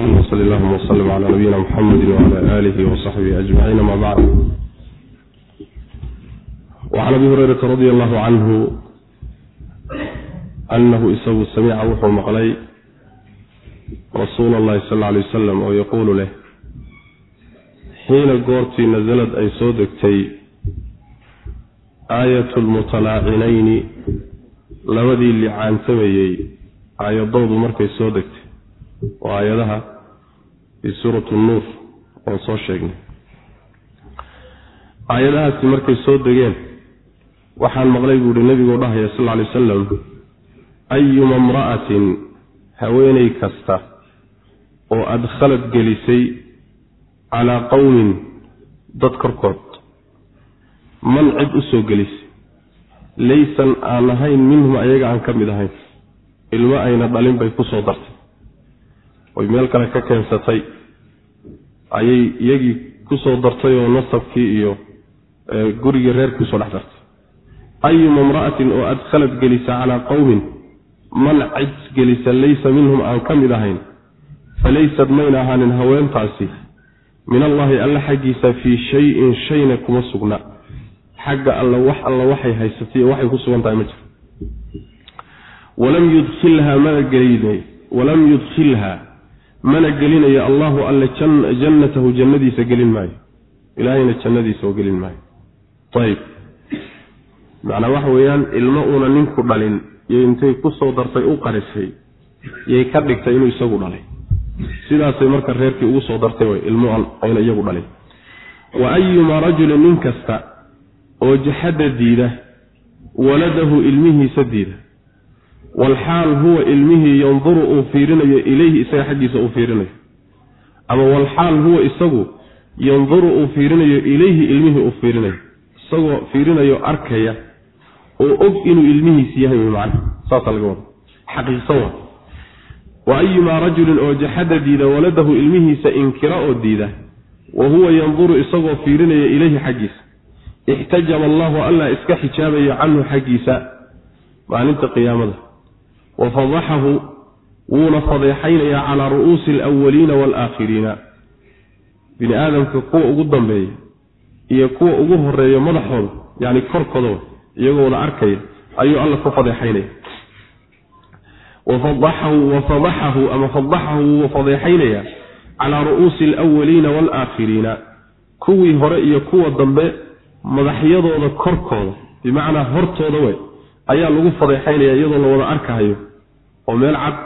wsali allahuma wslm ala nabiyina mxamedi wala alihi wsaxbihi ajmaciin ama bacd wacan abi hurayrata radi allahu canhu anahu isagu samica wuxuu maqlay rasuula allahi sal alay wasalam oo yaquulu leh xiina goortii nasalad ay soo degtay aayat lmutalaacinayni labadii licaantamayey aayaddoodu markay soo degtay. Oo aayadaha fii suurati nuur oon soo sheegnay. Aayadahaasi markay soo degeen waxaan maqlay buu ihi nebiguu dhahaya sal lla alay wasalam ayuma imra'atin haweeney kasta oo adkhalad gelisay calaa qowmin dad korkood man cid u soo gelisay laysan aan ahayn minhum ayaga aan ka mid ahayn ilmo ayna dhalin bay ku soo dartay oy meel kale ka keensatay ayay iyagii ku soo dartay oo nasabkii iyo gurigii reerkii u soo dhex dartay. Ayuma imra'atin oo adkhalad gelisa calaa qowmin man cid gelisa laysa minhum aan ka mid ahayn falaysad mayna ahaanin haweentaasi. Min allaahi alla xaggiisa fii shayin shayna kuma sugna. Xagga alla wax alla waxay haysatay waxay ku sugan tahay ma jiro walam yudkhilha mana gelin walam yudkhilha mana gelinayo allahu alle jannatahu jannadiisa gelin maayo. Ilaahayna jannadiisa oo gelin maayo. Ayib macnaa waxa weeyaan ilmo uuna ninku dhalin iyo intay ku soo dartay u qarisay yay ka dhigtay inuu isagu dhalay. Sidaasay marka reerkii ugu soo dartay way ilmo ayna iyagu dhalin. Wa ayuma rajulin nin kasta oo jaxada diida waladahu ilmihiisa diida walxaal huwa ilmihii yanduru uu fiirinayo ilayhi isaga xaggiisa uu fiirinayo ama walxaal huwa isagu yanduru uu fiirinayo ilayhi ilmihii uu fiirinayo isagoo fiirinayo arkaya oo og inuu ilmihiisi yahay macna saasaa laga wada xaqiiqsan wa wa ayumaa rajulin oo jaxada diida waladahu ilmihiisa inkira oo diida wa huwa yanduru isagoo fiirinaya ilayhi xaggiisa ixtajaba allahu allah iska xijaabayo canhu xaggiisa maalinta qiyaamada wa wuuna fadeexaynayaa calaa ru'uusi alawaliina waalaakhiriina bini aadamka kuwa ugu dambeeya iyo kuwa ugu horreeya madaxooda yacni korkooda iyagooda arkaya ayuu alla ku fadeexaynaya wafadaxahu wa fadaxahu ama fadaxahu wuu fadeexaynayaa calaa ru'uusi alawaliina waalaakhiriina kuwii hore iyo kuwa dambe madaxyadooda korkooda bimacnaa hortooda wey ayaa lagu fadeexaynaya iyadoo la wada arkahayo oo meel cad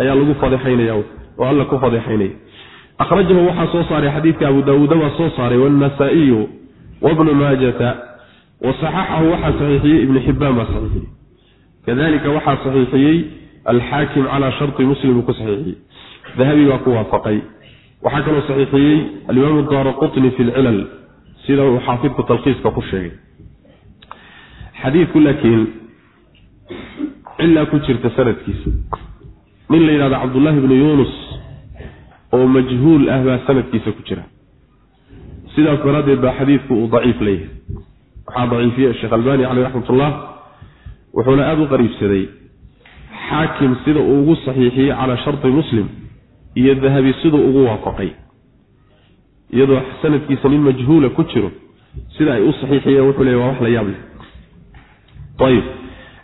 ayaa lagu fadeexaynaya oo alla ku fadeexaynaya akhrajahu waxaa soo saaray xadiidka abu daawuuda baa soo saaray wannasaa'iyu wabnu maajata wa saxaxahu waxaa saxiixiyey ibnu xibbaan baa saxiixiyey. Kadalika waxaa saxiixiyey alxaakim calaa sharti muslim uu ku saxiixiyey. Dahabi baa ku waafaqay. Waxaa kaloo saxiixiyey alimaamu daara qutni fi lcilal sida uu xaafidku talkiiska ku sheegay cilaa ku jirta sanadkiisa. Nin la yidhahdo cabdullaahi bnu yuunus oo majhuul ah baa sanadkiisa ku jira. Sidaas daraaddeed baa xadiidku uu daciif leeyahay. Waxaa daciifiyey sheekh albani caleyh raxmatullah wuxuuna aada u qariibsaday xaakim sida uu ugu saxiixiyey calaa sharti muslim iyo dahabi siduu ugu waafaqay. Iyadoo sanadkiisa nin majhuula ku jiro sida ay u saxiixiyeen wuxuu leeyahy waa wax la yaab leh. Ayib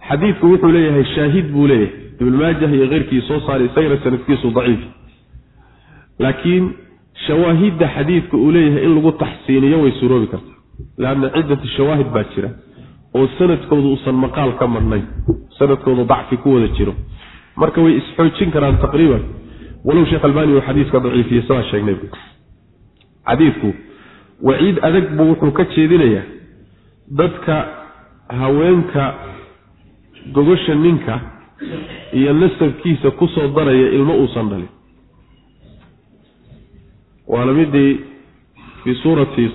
xadiidku wuxuu leeyahay shaahid buu leeyahay. Ibn maajah iyo keyrkii soo saaray isagana sanadkiisu daciif. Laakiin shawaahidda xadiidka uu leeyahay in lagu taxsiiniyo way suroobi kartaa. Leanna ciddati shawaahid baa jira oo sanadkooda uusan maqaal ka marnayn sanadkooda dacfi ku wada jiro. Marka way isxoojin karaan taqriiban. Walow sheekh albani uu xadiiska daciifiye sidaa sheegnay xadiidku waciid adag buu wuxuu ka jeedinayaa dadka haweenka gogosha ninka iyo nasabkiisa kusoo daraya ilmo uusan dhalin waana midii fii suurati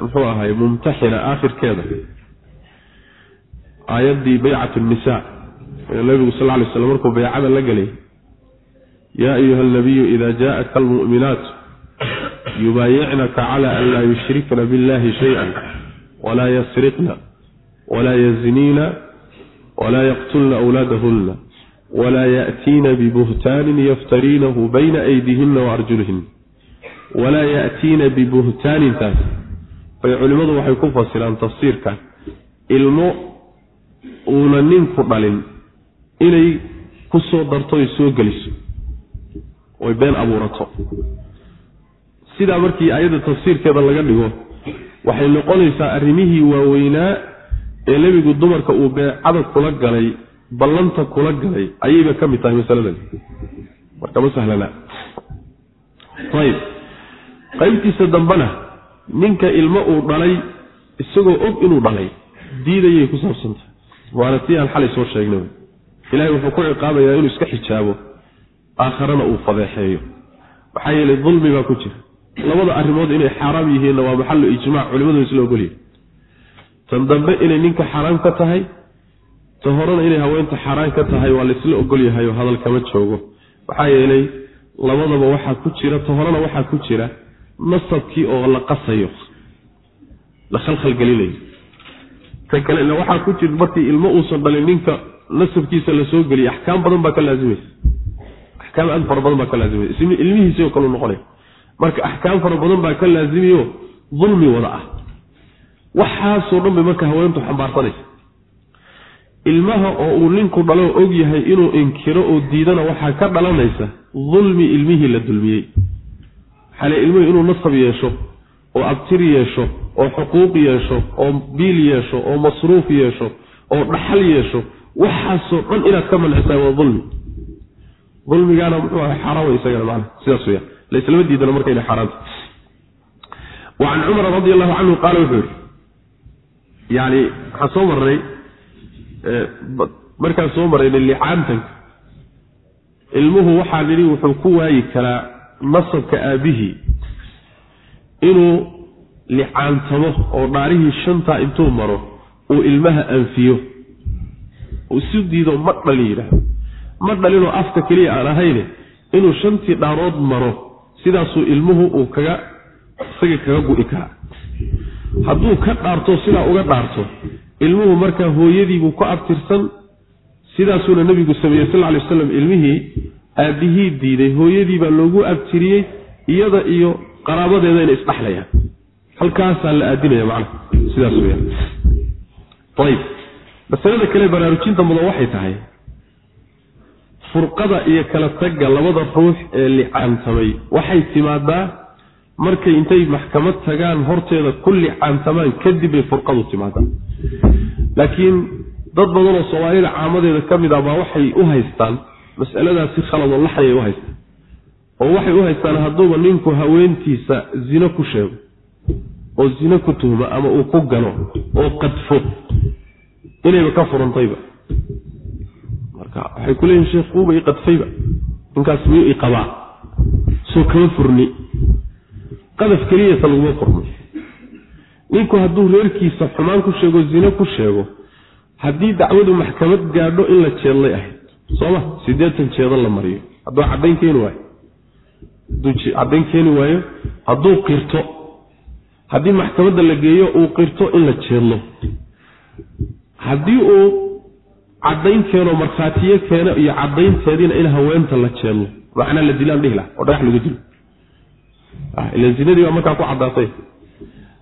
muxuu ahay mumtaxina aakhirkeeda aayaddii baycat nisa nabigu sal ly slam markuu baycada la gelay yaa ayuha alnabiyu ida jaءaka almu'minaat yubaayicnaka cala an laa yushrikna biاllahi shayئa walaa yasriqna walaa yazniina walaa yaqtulna awlaadahunna walaa ya'tiina bibuhtaanin yaftariinahu bayna aydiihina wa arjulihin walaa ya'tiina bibuhtaanintaas bay culimmadu waxay ku fasiraan tafsiirka ilmo uuna ninku dhalin inay ku soo darto ay soo geliso. Oy been abuurato. Sidaa markii ayadda tafsiirkeeda laga dhigo waxay noqonaysaa arrimihii waaweynaa ee nebigu dumarka uu beecada kula galay ballanta kula galay ayayba ka mid tahay masaladan marka ma sahlana. Ayib qaybtiisa dambena ninka ilmo uu dhalay isagoo og inuu dhalay diidayay ku saabsantahay waana tii aan xalay soo sheegnay. Ilahay wuxuu ku ciqaabayaa inuu iska xijaabo aakharana uu fadeexeeyo. Maxaa yeelay dulmi baa ku jira. Labada arrimood inay xaaraam yihiinna waa maxallu ijmaac culimadu isla ogolyihin tan dambe inay ninka xaaraam ka tahay ta horena inay haweenta xaaraan ka tahay waa laysla ogolyahay oo hadal kama joogo. Maxaa yeelay labadaba waxaa ku jira ta horena waxaa ku jira nasabkii oo la qasayo la khalkhalgelinayo ta kalena waxaa ku jira markii ilmo uusan dhalin ninka nasabkiisa la soo axkaam badan baa ka laazimaysa axkaam aad fara badan baa ka laazimaysa ilmihiisio kaleu noqonaya. Marka axkaam fara badan baa ka laazimiyo dulmi wada ah waxaasoo dhan bay marka haweentu xambaarsanaysa. Ilmaha oo uu ninku dhalo og yahay inuu inkiro oo diidana waxaa ka dhalanaysa dulmi ilmihii la dulmiyey. Xale ilmuhu inuu nasab yeesho oo abtir yeesho oo xuquuq yeesho oo biil yeesho oo masruuf yeesho oo dhaxal yeesho waxaasoo dhan inaad ka mancisay waa dulmi dulmigaana muxuu ahay xaaraan way isagana macana sidaas weyaan laislama diidana marka inay xaaraanta wa can cumara radi allahu canhu qaala wuxuu yihi yani waxaan soo marnay markaan soo marayna licaantanka ilmuhu waxaa nidhi wuxuu ku waayi karaa nasabka aabihii inuu licaantamo oo dhaarihii shantaa intuu maro uu ilmaha anfiyo. Uu isu diido ma dhalin yidhaahdo. Ma dhalinoo afka keliya aan ahayne inuu shantii dhaarood maro sidaasuu ilmuhu uu kaga isaga kaga gu'i karaa hadduu ka dhaarto sidaa uga dhaarto ilmuhu markaa hooyadiibuu ku abtirsan sidaasuuna nebigu sameeyey sal lay waslam ilmihii aabbihii diiday hooyadii baa loogu abtiriyey iyada iyo qaraabadeeda isdhexlayaan halkaasaa la aadinaya macnaha sidaas weyaan ayib masalada kale baraarujinta mudan waxay tahay furqada iyo kala tagga labada ruux ee licaantamay waxay timaadaa markay intay maxkamad tagaan horteeda ku licaantamaan kadib bay furqadu timaadaa. Laakiin dad badanoo soomaalida caamadeeda ka mid ah baa waxay u haystaan mas'aladaasi khaladoo laxnay u haystaan. Oo waxay u haystaan hadduuba ninku haweentiisa zino ku sheego oo zino ku tuhmo ama uu ku gano oo qadfo. Inayba ka furantayba. Marka waxay ku leeyihiin sheekh uuba i qadfayba. Ninkaas miyuu i soo kama furni qadaf keliyasa laguma furmay ninku hadduu reerkiisa xumaan ku sheego zino ku sheego haddii dacwadu maxkamad gaadho in la jeedlay ahayd sooma siddeetan jeedo la mariyo. Hadduu caddayn keeni waayo hadduu caddayn keeni waayo hadduu qirto haddii maxkamadda la geeyo uu qirto in la jeedlo. Haddii uu caddayn keeno markhaatiyo keeno iyo caddaynteediina in haweenta la jeedlo macnaa la dilaan dhihi laha oo dhagax lagu dilo ilan zinadii baa markaa ku caddaatay.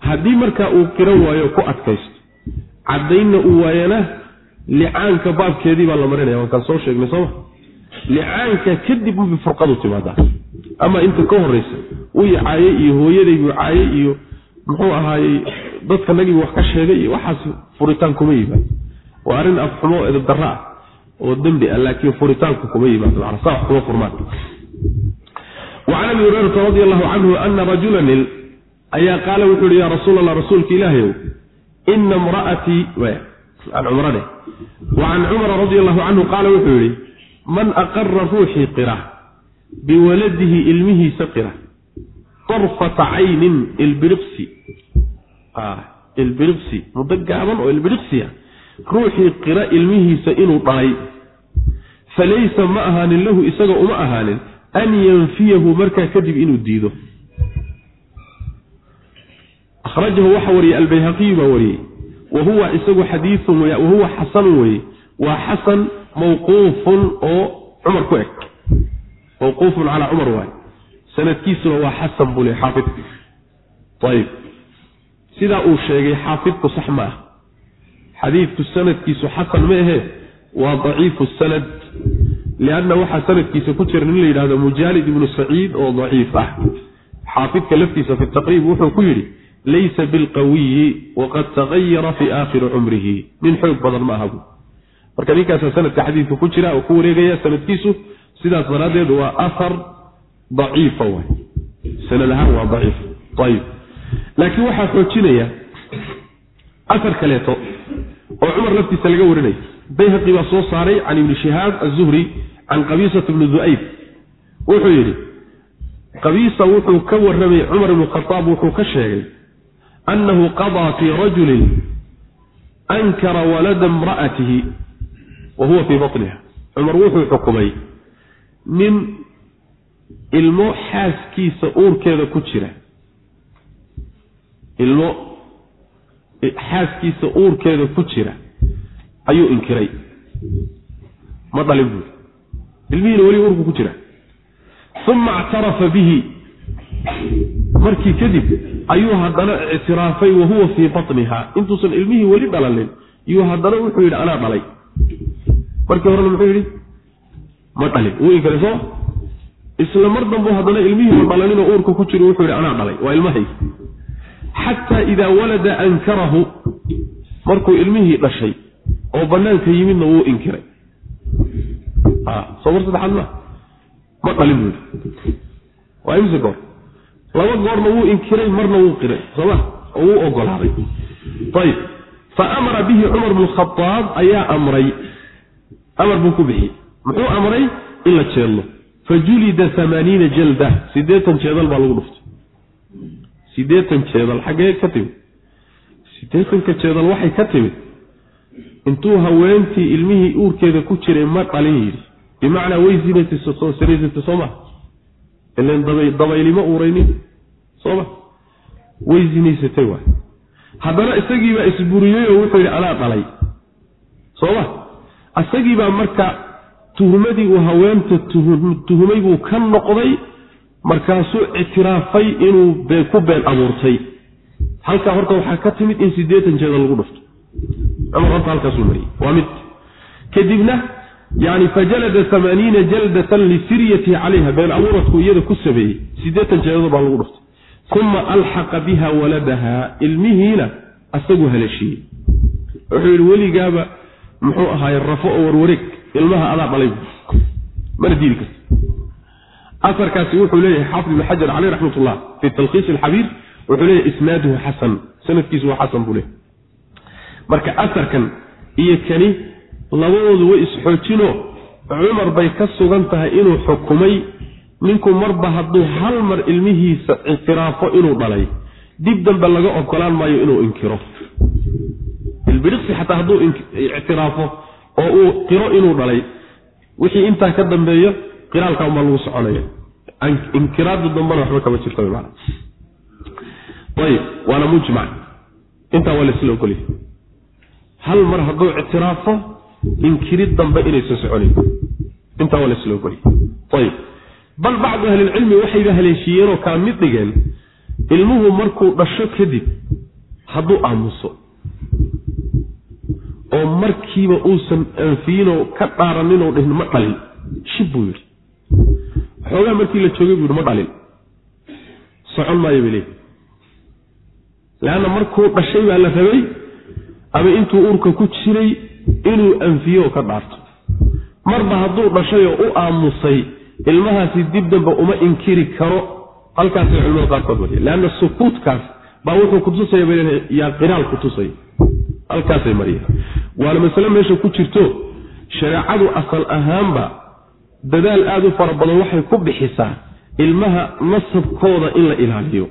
Haddii markaa uu qiran waayo ku adkaysto. Caddaynna uu waayana licaanka baabkeedii baa la marinaya. Waan kaan soo sheegnay sooma licaanka kadib unbay furqadu timaadaa. Ama inta ka horraysa uu caayey iyo hooyadaybuu caayey iyo muxuu ahaayey dadka nagibu wax ka sheegay iyo waxaas furitaan kuma yimaado. Waa arrin afxumo edabdarro ah oo dembi ah laakiin furitaanku kuma yimaado. Macana saa wax kuma furmaan wacan abi hurayrata radi allahu canhu ana rajula ayaa qaala wuxuu yihi yaa rasuul allah rasuulka ilaahayow ina imra'atii an cumrane wa can cumara radi allahu canhu qaala wuxuu yihi man aqara ruuxii qira biwaladihi ilmihiisa qira darfata caynin ilbiriqsi ilbiriqsi muddo gaaban oo ilbiriqsiya ruuxii qira ilmihiisa inuu dhalay falaysa ma ahaanin lahu isaga uma ahaanin an yanfiyahu markaa kadib inuu diido. Akhrajahu waxa wariyey albayhaqiyu baa wariyey. Wa huwa isagu xadiiun wahuwa xasanun weye waa xasan mawquufun oo cumar ku eg. Mawquufun calaa cumar waay. Sanadkiisuna waa xasan buu le xaafidku ayib sidaa uu sheegay xaafidku sax ma ah. Xadiidku sanadkiisu xasan ma ahee waa daciifu sanad lianna waxaa sanadkiisa ku jira nin la yidhahdo mujaalid ibnu saciid oo daciif ah xaafidka laftiisa fi taqriib wuxuu ku yidhi laysa bilqawiyi waqad tagayara fi aakhiri cumrihi nin xoog badan ma aha bu marka ninkaasaa sanadka xadiidka ku jira oo ku wareegaya sanadkiisu sidaas daraaddeed waa ahar daciifa waay sanad ahaan waa daciif ayib laakiin waxaa xoojinaya asar kaleeto oo cumar laftiisa laga warinaya bayhaqi baa soo saaray can ibni shihaab azuhri can qabiisata bni du'ayb wuxuu yidhi qabiisa wuxuu ka warramay cumar ibnu khadaab wuxuu ka sheegay annahu qadaa fii rajulin ankara walada imra'atihi wa huwa fii batniha. Cumar wuxuu xukumay nin ilmo xaaskiisa uurkeeda ku jira ilmo xaaskiisa uurkeeda ku jira ayuu inkiray. Ma dhalin buuri ilmihiina weli uurku ku jira. Uma ictarafa bihi. Markii kadib ayuu haddana ictiraafay wa huwa fii batniha. Intuusan ilmihii weli dhalalin yuu haddana wuxuu yidhi anaa dhalay. Markii horena muxuu yidhi ma dhalin. Wuu inkiray soo isla mar dambu haddana ilmihiiba dhalaninoo uurka ku jiro wuxuu yidhi anaa dhalay waa ilmahay xataa idaa walada ankarahu markuu ilmihii dhashay oo banaanka yimidna wuu inkiray soo mar saddexaad ma. Ma dhalin buu yidhi. Waa imse goor. Laba goorna wuu inkiray marna wuu qiray. Sooma oo wuu ogolaaday. Ayib fa amara bihi cumar bnu khadaab ayaa amray. Amar buu ku bixiyey. Muxuu amray? In la jeedlo fa julida amaaniina jalda. Siddeetan jeedal baa lagu dhuftay. Siddeetan jeedal. Xaggee ka timid. Siddeetanka jeedal waxay ka timid. Intuu haweentii ilmihii uurkeeda ku jiray ma dhalin yidhi bimacnaa way zinaysatay soo maha ilan dabaylima uuraynin sooma way zinaysatay waay. Haddana isagiibaa isburiyeyoo wuxuu yidhi anaa dhalay. Sooma isagiibaa marka tuhmadii uu haweenta tuhumay buu ka noqday markaasuu ictiraafay inuu ku been abuurtay. Halkaa horta waxaa ka timid in siddeetan jeeda lagu dhufto. Cumar horta halkaasuu mariyey. Waa mid. Kadibna yani fajalada amaaniina jaldatan lisiryatihi calayha been abuuradku iyada ku sameeyey. Siddeetan jeedado baa lagu dhuftay. Uma alxaqa biha waladaha ilmihiina asaguu haleeshiiyey wuxuu yidhi weligaaba muxuu ahaaye rafo oo warwareeg ilmaha adaa dhalay. Mana diidi karta aarkaasi wuxuu leeyahay xaafid ibn xajar caleyh raxmat ullah fi talkhiis alxabiir wuxuu leeyahy isnaaduhu xasan sanadkiisu waa xasan buu leeyahy marka asarkan iyo kani labadoodu way isxoojinoo cumar bay ka sugan tahay inuu xukumay. Ninku marba hadduu hal mar ilmihiisa ictiraafo inuu dhalay. Dib dambe laga ogolaan maayo inuu inkiro. Ilbiriqsi xataa hadduu ictiraafo oo uu qiro inuu dhalay wixii intaa ka dambeeyo qiraalka umaa lagu soconaya inkiraada dambana waxba kama jirta man ayib waana mujmac. Intaa waa laisla ogolyahay. Hal mar hadduu ictiraafo inkirid dambe inaysan soconayn. Intaa waa laisla ogolyahay ayib. Bal bacdu ahlilcilmi waxayba haleeshiiyeenoo kala mid dhigeen ilmuhu markuu dhasho kadib hadduu aamuso. Oo markiiba uusan anfiinoo ka dhaaraninoo dhihin ma dhalin. Shib buu yidhi. Xoogaa markii la joogay buu yidhi ma dhalin. Socon maayo bay leeyihi leanna markuu dhashay baa la rabay ama intuu urka ku jiray inuu anfiyo oo ka dhaarto. Marba hadduu dhashay oo u aamusay ilmahaasi dib dambe uma inkiri karo. Halkaasay culimada qaarkood wariya leanna sukuutkaas baa wuxuu kutusaya bay yaa qiraal kutusaya halkaasay mariya waana masale meesha ku jirto shareecadu asal ahaanba dadaal aada u fara badan waxay ku bixisaa ilmaha nasabkooda in la ilaaliyo.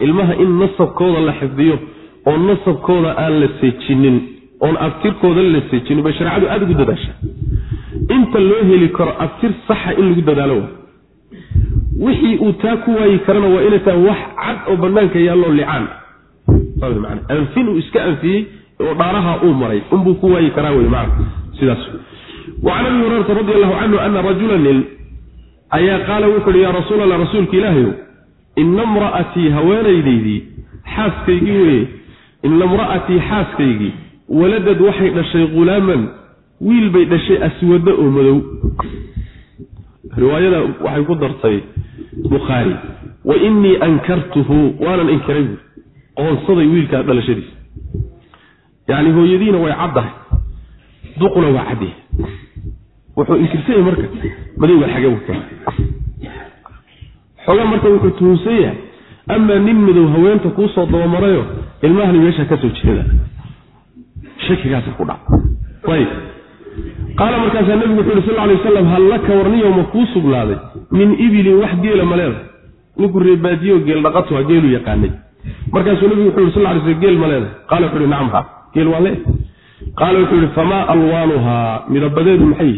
Ilmaha in nasabkooda la xifdiyo oo nasabkooda aan la sejinin oon abtirkooda la sejinin bay shareecadu aada ugu dadaashaa. Inta loo heli karo abtir saxa in lagu dadaalo wa wixii uu taa ku waayi karana waa inay tahay wax cad oo banaanka yaalloo licaan anfin uu iska anfiyey oo dhaaraha uu maray unbuu ku waayi karaa wey maana sidaas wacan abi hurayrata radi allahu canhu ana rajula nin ayaa qaala wuxu uhi yaa rasuul allah rasuulka ilaahayow ina mra'atii haweenaydaydii xaaskaygii weye ina mra'atii xaaskaygii waladad waxay dhashay hulaaman wiil bay dhashay aswada oo madow. Riwaayada waxay ku dartay bukhaari wa innii ankartuhu waanan inkiray buui qoonsaday wiilkaa dhalashadiisa. Yacni hooyadiina way caddahay duquna waa cadyahay wuxuu inkirsanyay marka madowga xage wata xoogaa marka wuxuu tuhunsan yahay amaa nin madow haweenta kuusoo dabamarayo ilmahani meesha ka soo jeeda shakigaasa ku dhac qaala markaasaa nebigu wuxu uhi sal lay wasalam hal laka warniyo kuu sugnaaday? Min ibilin wax geela ma leedahay. Ninku reebaadiyo geel dhaqatu ha geelu yaqaanay. Markaasuu nebigu wuxu yhi sal lay sl geel ma leedahay. Qaala wuxu uhi nacam ha. Geel waan leedahay qaala wuxuu yihi famaa alwaanuhaa? Midabadeedu maxay?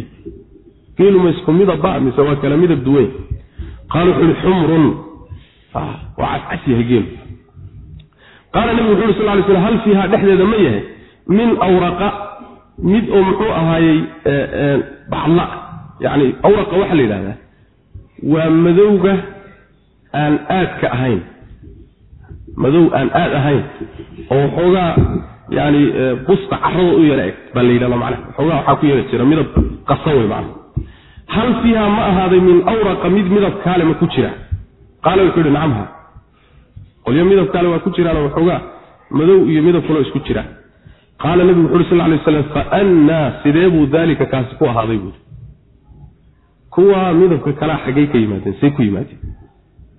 Geelu ma isku midaba mise waa kala midab duwen qaala wuxuu yihi xumrun. Waa cascas yahay geelu. Qaala nebigu wuxu yhi sal lay slam hal fiiha dhexdeeda ma yahay min awraqa mid oo muxuu ahaayey baxla. Yani awraqa waxaa la yidhahdaa waa madowga aan aadka ahayn. Madow aan aad ahayn. Oo waxoogaa yani busta carada u yara eg baa la yidhahda macnaha. Waxoogaa waxaa ku yara jira midab qasan wey macnaha. Hal fiiha ma ahaaday min awraqa mid midab kaale ma ku jira? Qaala wuxuu yihi nacamha qolyo midab kaale waa ku jiraano waxoogaa madow iyo midab kaloo isku jira qaala nebigu wuxu uhi sal lay slam faannaa sidee buu daalika kaasi ku ahaaday buuri kuwaa midabka kalaa xaggay ka yimaadeen say ku yimaadeen.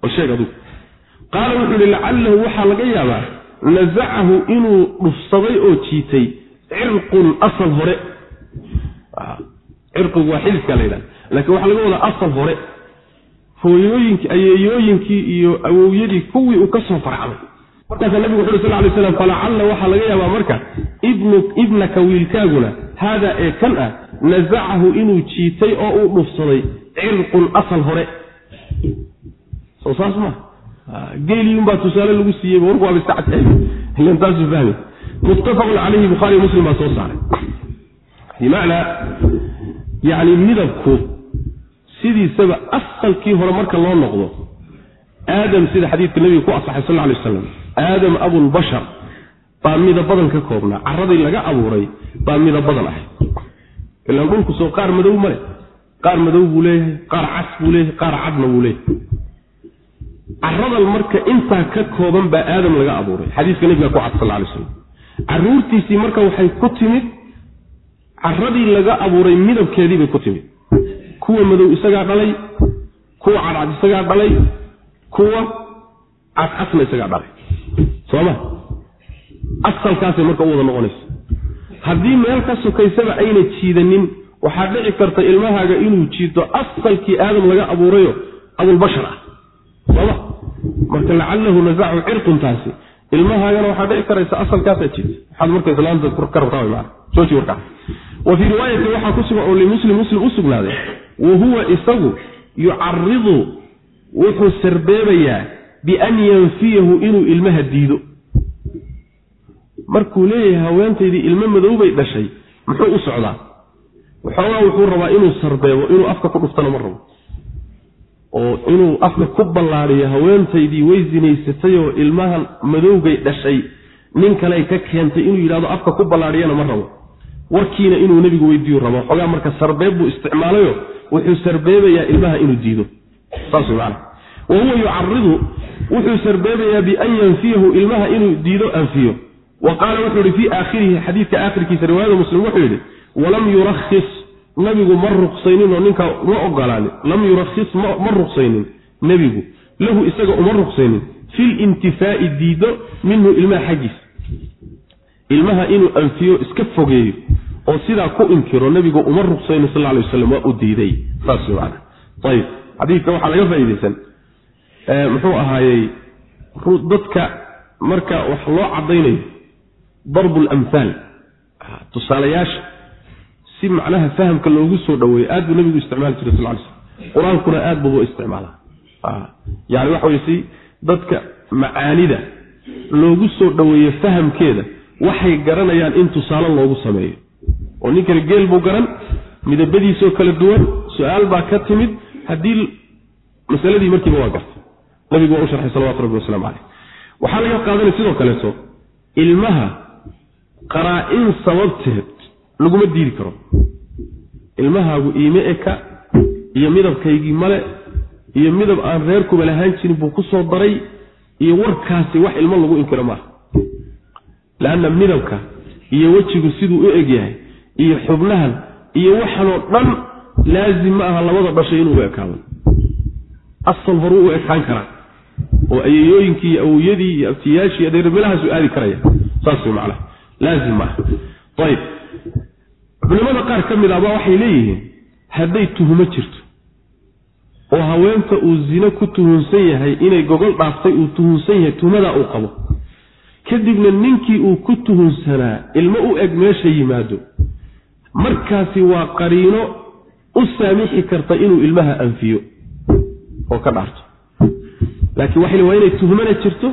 Bal sheeg adugu qaala wuxuu yihi lacalahu waxaa laga yaabaa nazacahu inuu dhufsaday oo jiitay cirqun asal hore. Cirqigu waa xilifka la yidhaha lakiin waxaa laga wadaa asal hore. Hooyooyinkii ayeeyooyinkii iyo awowyadii kuwii uu ka soo farcamay markaasaa nabigu wuxu uri sal lay slam falacalla waxaa laga yaabaa marka ibnaka wiilkaaguna haadaa ee kan ah nazacahu inuu jiitay oo uu dhufsaday cirqun asal hore. Soo saas ma geeliunbaa tusaale lagu siiyey warku waaba iska fahmay muttafaqun calayhi bukhaariy muslim baa soo saaray. Bimacnaa yacni midabku sidiisaba asalkii hore marka loo noqdo aadam sida xadiidka nebiga ku asaxay sal lay wasalam aadam abulbashar baa midabadan ka koobnaa. Caradii laga abuuray baa midabadan ahay. Ilaan dhulku soo qaar madow male qaar madow buu leeyahay qaar cas buu leeyahay qaar cadna buu leeyahay. Caradan marka intaa ka kooban baa aadam laga abuuray. Xadiiska nebiga ku cad sal lay slam caruurtiisii marka waxay ku timid caradii laga abuuray midabkeedii bay ku timid. Kuwa madow isagaa dhalay kuwa cadcad isagaa dhalay kuwa cascasna isagaa dhalay sooma asalkaasay marka u wada noqonaysa haddii meel ka sokaysaba ayna jiidanin waxaa dhici karta ilmahaaga inuu jiito asalkii aadam laga abuurayo abulbashar ah. Sooma marka lacalahu nazacu cirquntaasi ilmahaagana waxaa dhici karaysa asalkaasaa jiita waxaad marka islaanta ka rabtaa jooji warkaa. Wa fii riwaayatin waxaa ku sugan oo limuslim muslim u sugnaaday wa huwa isagu yucaridu wuxuu sarbeebayaa bian yanfiyahu inuu ilmaha diido markuu leeyahay haweentaydii ilmo madow bay dhashay muxuu u socdaa waxoogaa wuxuu rabaa inuu sarbeebo inuu afka ku dhuftana ma rabo oo inuu afka ku ballaadiyo haweentaydii way sinaysatay oo ilmahan madowgay dhashay nin kaley ka keentay inuu yidhahdo afka ku ballaadhiyana ma rabo warkiina inuu nebigu weydiiyu rabo xoogaa marka sarbeeb buu isticmaalayo wuxuu sarbeebayaa ilmaha inuu diido saas wey macana wa huwa yucaridu wuxuu sarbeebayaa bian yanfiyahu ilmaha inuu diido anfiyo. Wa qaala wuxuu yihi fii aakhirihi xadiidka aakhirkiisa riwaayada muslim wuxuu yidhi walam yurakhis nabigu ma ruqsaynin oo ninkaa ma ogolaanin lam yurakhis ma ruqsaynin nebigu lahu isaga uma ruqsaynin fi lintifaa'i diido minhu ilmaha xaggiisa. Ilmaha inuu anfiyo iska fogeeyo oo sidaa ku inkiro nebigu uma ruqsaynin sal alay waslam waa u diiday. Saas macana ayib xadiidka waxaa laga faa'iidaysan muxuu ahaayey dadka marka wax loo caddaynayo darbu lamhaal tusaalayaasha si macnaha fahamka loogu soo dhaweeyo aad buu nabigu isticmaali jiray sal ly slm qur'aankuna aad bubu isticmaalaa. Yani waxa weye si dadka macaanida loogu soo dhoweeyo fahamkeeda waxay garanayaan in tusaale loogu sameeyo. Oo ninkani geel buu garan midabadiisoo kala duwan su'aal baa ka timid haddii masaladii markiiba waa gartay nabigu waa u sharxay salawatu rabbi waslamu caleyh waxaa laga qaadanaya sidoo kaleeto ilmaha qaraa-in sababteed laguma diidi karo. Ilmahaagu iime eka iyo midabkaygii male iyo midab aan reerkuba lahaan jirin buu ku soo daray iyo warkaasi wax ilmo lagu inkiro maaha. Leanna midabka iyo wejigu siduu u eg yahay iyo xubnahan iyo waxanoo dhan laazim ma aha labada dhashay inuu u ekaado. Asal horuu u ekaan karaa oo ayayooyinkii awowyadii iyo abtiyaashii adeermilahaasu aadi karaya. Saas macnaha. Laazim maaha. Ayib. Culimada qaar ka mid ahba waxay leeyihiin hadday tuhumo jirto oo haweenta uu zine ku tuhunsan yahay inay gogol dhaaftay uu tuhunsan yahay tuhumadaa uu qabo. Kadibna ninkii uu ku tuhunsanaa ilmo u eg meesha yimaado markaasi waa qariino u saamixi karta inuu ilmaha anfiyo oo ka dhaarto laakiin waxay waa inay tuhmana jirto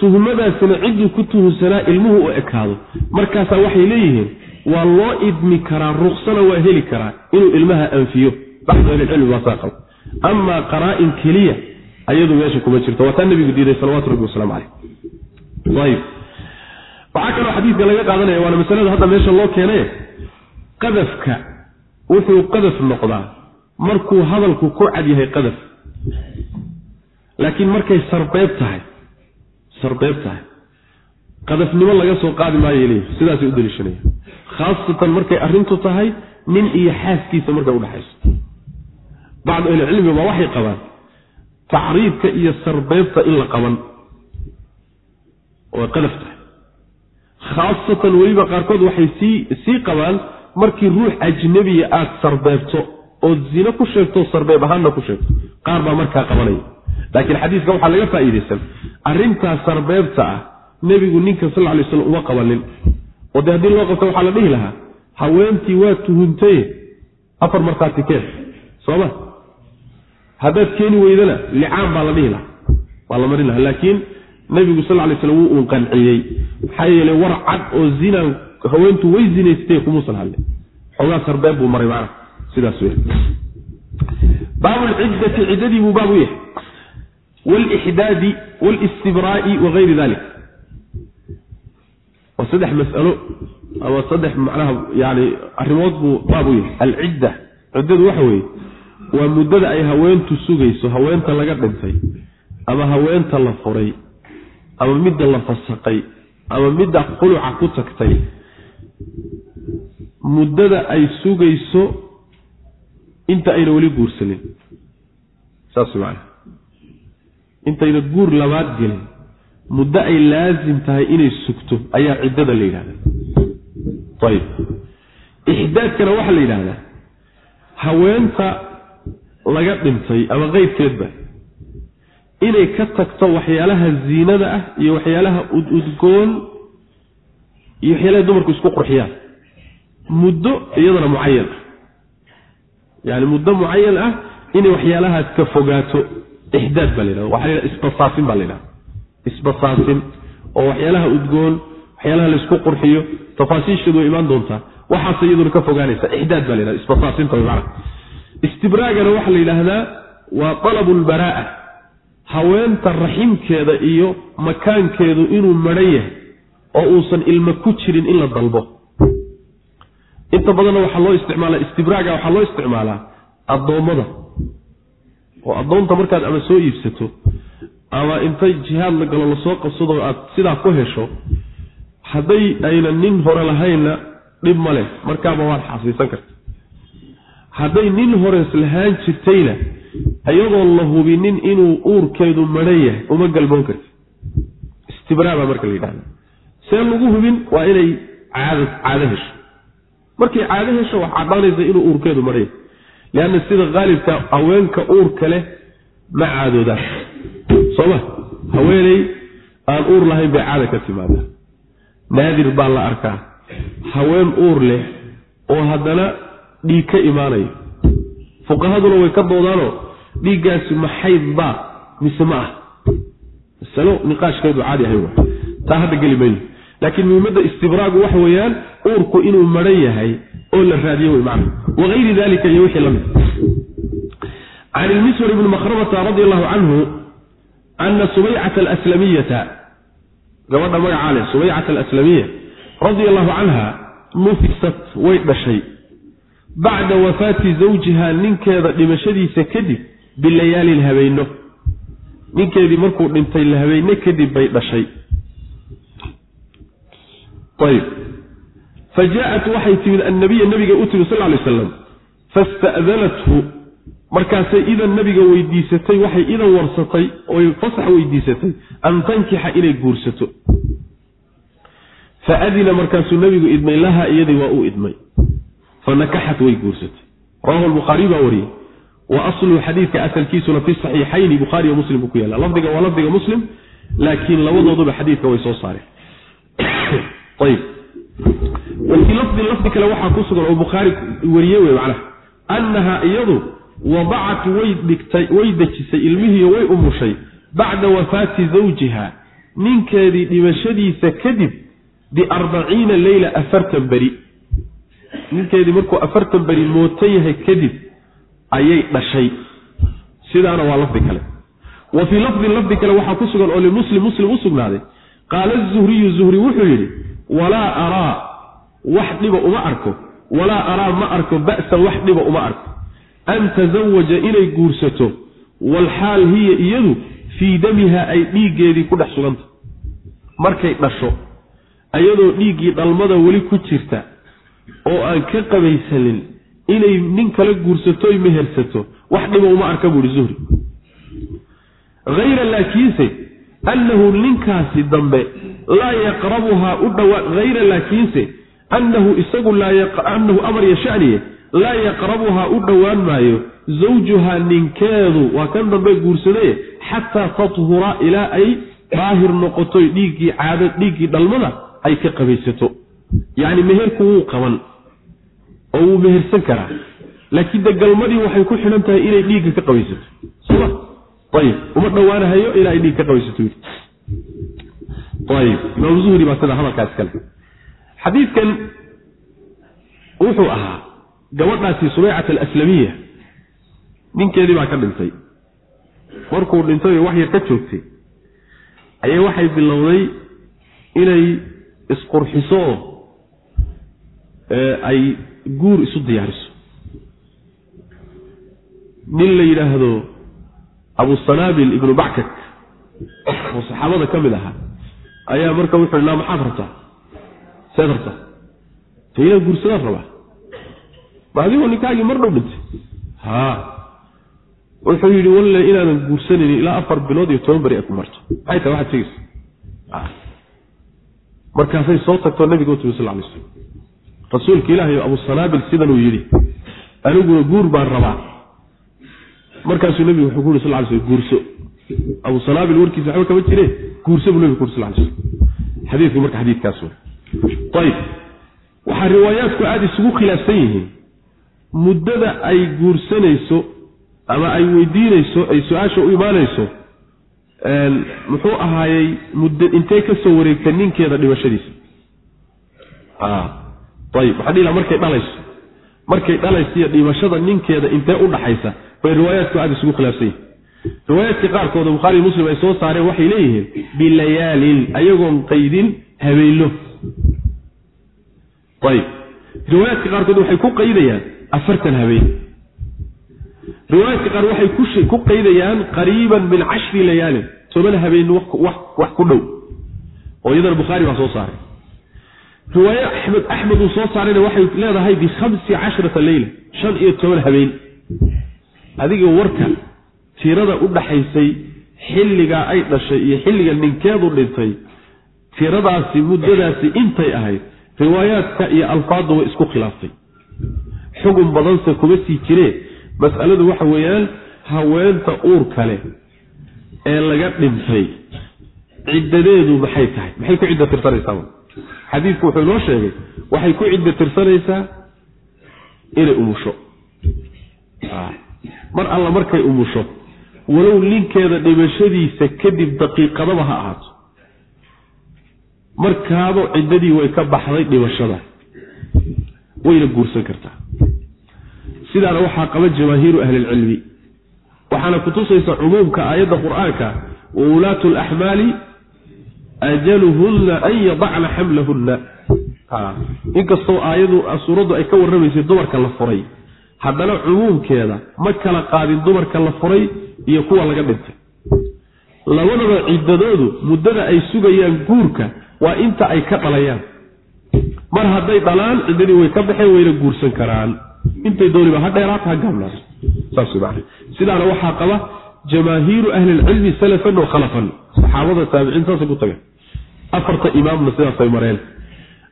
tuhmadaasina cidduu ku tuhunsanaa ilmuhu u ekaado. Markaasaa waxay leeyihiin waa loo idmi karaa ruksana waa heli karaa inuu ilmaha anfiyo. Baxdu ahlilcilmi baa saa qaba. Amaa qaraa-in keliya ayadu meesha kuma jirto. Waa taa nabigu diiday salawatu rabbi wasalaamu caleyh ayib. Waxaa kaloo xadiidka laga qaadanaya waana masalada hadda meesha loo keenay qadafka wuxuu qadaf noqdaa markuu hadalku ku cad yahay qadaf laakiin markay sarbeeb tahay sarbeeb tahay. Qadafnimo laga soo qaadi maayo leeyihi sidaasay u daliishanaya. Khaasatan markay arrintu tahay nin iyo xaaskiisa markay udhexayso bacdu ahlicilmi baa waxay qabaan tacriibka iyo sarbeebta in la qaban. Way qadaf tahay. Khaasatan weliba qaarkood waxay sii sii qabaan markii ruux ajnabiya aada sarbeebto ood zine ku sheegto sarbeeb ahaanna ku sheegto. Qaar baa markaa qabanaya laakiin xadiiska waxaa laga faa'iidaysan arrintaa sarbeebta ah nebigu ninka sal ly slam uma qabanin. Oo dee haddii loo qabto waxaa la dhihi lahaa haweentii waa tuhuntaye. Afar markhaati keen sooma haddaad keeni weydana licaan baa la dhihi lahaa. Waa la marin lahaa. Laakiin nebigu sal lay slam wuu uun qanciyey maxaa yeele war cad oo zinaan haweentu way zinaystee kumuusan hadlin. Xoogaa sarbeeb buu maray macna sidaas wey baabulciddati ciddadii buu baab u yahay wlixdaadi walistibraa'i wagayri dalik waa saddex mas'alo ama saddex macnaha yani arrimood buu baab u yahay alcidda ciddadu waxa weeye waa muddada ay haweentu sugayso haweenta laga dhintay ama haweenta la furay ama midda la fasaqay ama midda quluca ku tagtay muddada ay sugayso inta ayna weli guursanin saas macana intayna guur labaad gelin muddo ay laasim tahay inay sugto ayaa ciddada la yidhahda ayib ixdaadkana waxaa la yidhahdaa haweenta laga dhintay ama qeybkeedba inay ka tagto waxyaalaha ziinada ah iyo waxyaalaha ududgoon iyo waxyaalaha dumarku isku qurxiyaan. Muddo iyadana mucayan ah. Yani muddo mucayan ah inay waxyaalahaas ka fogaato ixdaad baa la yhahda waxa la yhahda isbasaasin baa la yidhahda isbasaasin oo waxyaalaha udgoon waxyaalaha laysku qurxiyo tafaasiisheedu way imaan doontaa. Waxaase iyaduna ka fogaanaysa ixdaad baa la yhahda isbasaasinta way istibraagana waxaa la yidhaahdaa waa talabu lbaraa'a haweenta raximkeeda iyo makaankeedu inuu maran yahay oo uusan ilmo ku jirin in la dalbo. Inta badanna waxaa loo isticmaalaa istibraaga waxaa loo isticmaalaa addoommada oo addoonta markaad ama soo iibsato ama intay jihaad la galo la soo qabsado aad sidaa ku hesho hadday ayna nin hore lahaynna dhib ma leh. Markaaba waad xasiisan karta. Hadday nin hores lahaan jirtayna iyadoon la hubinin inuu uurkeedu maran yahay uma galmoon karti. Istibraa baa marka la yidhahda see lagu hubin waa inay caado caado hesho. Markay caado hesho wax caddaanaysa inuu uurkeedu maran yahay leanna sida haalibka haweenka uurka leh ma caadoodaan sooma haweeney aan uur lahayn bay caada ka timaadaa naadir baa la arkaa haween uur leh oo haddana dhiig ka imaanayo fuqahaduna way ka doodaanoo dhiiggaasi ma xayd baa mise ma ah masalo niqaashkeedu caadi ahay wa taa hadda geli mayno laakiin muhiimadda istibraagu waxa weeyaan uurku inuu maran yahay oo la raadiyo wey macna wagayri dalika iyo wixii la mid can ilmiswar ibni makhramata radi allahu canhu ana subaycata alaslamiyata gabadha magacaa leh subaycata alaslamiya radia allahu canha nufisat way dhashay. Bacda wafaati zawjiha ninkeeda dhimashadiisa kadib bilayaalin habeenno ninkeedii markuu dhintay la habeenno kadib bay dhashay. Ayb fa jaa-at waxay timid annabiya nabiga u timid sal lay slam fasta'danathu markaasay idan nabiga weydiisatay waxay idan warsatay oy fasax weydiisatay an tankixa inay guursato fa adina markaasuu nabigu idmay laha iyadii waa uu idmay fanakaxat way guursatay rawahu lbukhaariy baa wariyey wa aslu xadiidka asalkiisuna fi saxiixayni bukhaariyo muslim buu ku yaalla lafdiga waa lafdiga muslim laakiin labadooduba xadiidka way soo saareen ayb wa fii lafdin lafdi kale waxaa ku sugan oo bukhaari wariye wey macnaha. Annaha iyadu wadacat way dhigtay way dejisay ilmihiiyo way umushay bacda wafaati zawjiha. Ninkeedii dhimashadiisa kadib biarbaciina leyla afartan beri. Ninkeedii markuu afartan beri mootan yahay kadib ayay dhashay. Sidaana waa lafdi kale. Wa fii lafdin lafdi kale waxaa ku sugan oo limuslim muslim u sugnaaday. Qaala zuhriyu zuhri wuxuu yidhi walaa araa wax dhiba uma arko. Walaa araa ma arko ba'san wax dhiba uma arko. An tasawaja inay guursato walxaal hiya iyadu fii damiha ay dhiiggeedii ku dhex suganta. Markay dhasho ayadoo dhiiggii dhalmada weli ku jirta oo aan ka qabaysanin inay nin kala guursatoy mehersato wax dhiba uma arka buuhi zuhri. Hayra laakiinse annahu ninkaasi dambe laa yaqrabuhaa u dhawaa hayra laakiinse annahu isagu annahu amar yashaniye laa yaqrabuhaa u dhowaan maayo zawjuhaa ninkeedu waa kan dambe guursadaye xataa tathura ilaa ay daahir noqotoy dhiiggii caada dhiiggii dhalmada ay ka qabaysato. Yacni meherku wuu qaban oo wuu mehersan karaa. Laakiin de galmadii waxay ku xidhan tahay inay dhiigga ka qabaysato. Soma ayib uma dhowaanahayo ilaa ay dhiig ka qabaysato imaam zuhri baa sida hadalkaas kale. Xadiidkan wuxuu ahaa gabadhaasi subaycat alaslamiya. Ninkeedii baa ka dhintay. Markuu dhintay wax yar ka joogtay ayay waxay bilowday inay isqurxiso oo ay guur isu diyaariso. Nin la yidhaahdo abusanaabil ibnu backak oo saxaabada ka mid ahaa ayaa marka wuxu naa maxaad rabtaa? Seed rabtaa? Ta inaad guursadaad rabaa? Ma adigoo ninkaagii mar dhow dhintay. Ha wuxuu yidhi walle inaadan guursanaynin ilaa afar bilood iyo toban beri ay ku marto. Maxay tahay waxaad sheegaysa markaasay soo tagtoo nabiga u timi sal lay slam rasuulka ilaahay abusanaabil sidanuu yidhi aniguna guur baan rabaa. Markaasuu nebigu wuxuu ku yuri sal ly sl guurso abusanaabil warkiisa waxba kama jire. Guurso buu nebigu sal lay slam xadiidku marka xadiidkaas wey ayib waxaa riwaayaadku aada isugu khilaafsan yihiin. Muddada ay guursanayso ama ay weydiinayso ay su'aasha u imaanayso muxuu ahaayey muddo intee ka wareegta ninkeeda dhimashadiisa? Ayib waxaa dhihi laha markay dhalayso. Markay dhalayso iyo dhimashada ninkeeda intee u dhaxaysa bay riwaayaadku aada isugu khilaafsan yihiin riwaayaadka qaarkooda bukhaariy muslim ay soo saareen waxay leeyihiin bilayaalin ayagoon qaydin habeenlo ayib. Riwaayaadka qaarkood waxay ku qaydayaan afartan habeen. Riwaayaadka qaar waxay ku qaydayaan qariiban min cashri layaalin. Toban habeen wax ku dhow. Oo iyadana bukhaari baa soo saaray. Riwaaye axmed axmed uu soo saarayna waxay leedahay bikhamsi cashrata leyla shan iyo toban habeen. Adiga warka tirada u dhaxaysay xilligaa ay dhashay iyo xilliga ninkeedu dhintay tiradaasi muddadaasi intay ahayd riwaayaadka iyo alfaadda way isku khilaaftay. Xugun badanse kuma sii jiree. Mas'aladu waxa weeyaan haweenta uur kale ee laga dhintay ciddadeedu maxay tahay? Maxay ku ciddo tirsanaysaa? Xadiidku wuxuu inoo sheegay waxay ku ciddo tirsanaysaa inay umusho. Mar alla markay umusho walow ninkeeda dhimashadiisa kadib daqiiqadaba ha ahaato. Markaaba ciddadii way ka baxday dhimashada wayna guursan kartaa. Sidaana waxaa qaba jamaahiiru ahlilcilmi waxaana kutusaysa cumuumka aayadda qur'aanka wa ulaatu laxmaali ajaluhunna an yadacna xamlahunna. Inkastoo aayadu suuraddu ay ka warramaysay dumarka la furay haddana cumuumkeeda ma kala qaadin dumarka la furay iyo kuwa laga dhintay. Labadaba ciddadoodu muddada ay sugayaan guurka waa inta ay ka dhalayaan. Mar hadday dhalaan ciddadii way ka baxeen wayna guursan karaan. Intay dooniba ha dheeraata ha gaabnaato saas man sidaana waxaa qaba jamaahiiru ahlilcilmi salafan wa khalafan. Saxaabada taabiciin saasay ku tageen. Afarta imaamna sidaasay mareen.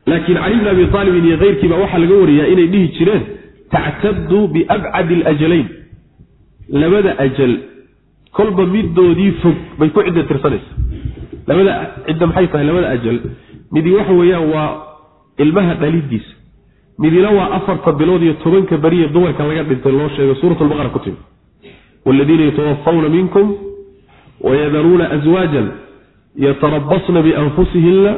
Laakiin cali bn abi aalibin iyo keyrkiiba waxaa laga wariyaa inay dhihi jireen tactadu biabcadi alajalayn. Labada ajal kolba midoodii fog bay ku cidda tirsanaysa. Labada cidda maxay tahay? Labada ajal midi waxa weeyaan waa ilmaha dhalidiisa. Midina waa afarta bilood iyo tobanka beriye dumarka laga dhintay loo sheegay suurat lbaqara ku timi waladiina yatawafawna minkum wayadaruuna aswaajan yatarabasna bianfusihina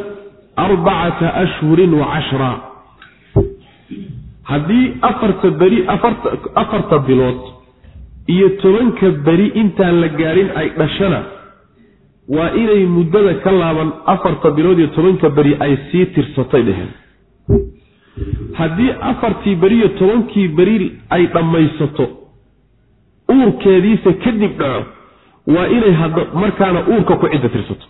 arbacata ashhurin wa cashra haddii afarta beri afarta bilood iyo tobanka beri intaan la gaadhin ay dhashana waa inay muddada ka laaban afarta bilood iyo tobanka beri ay sii tirsatay dheheen. Haddii afartii beri iyo tobankii beri ay dhammaysato uurkeediisa kadib dhaco waa inay markaana uurka ku cidda tirsato.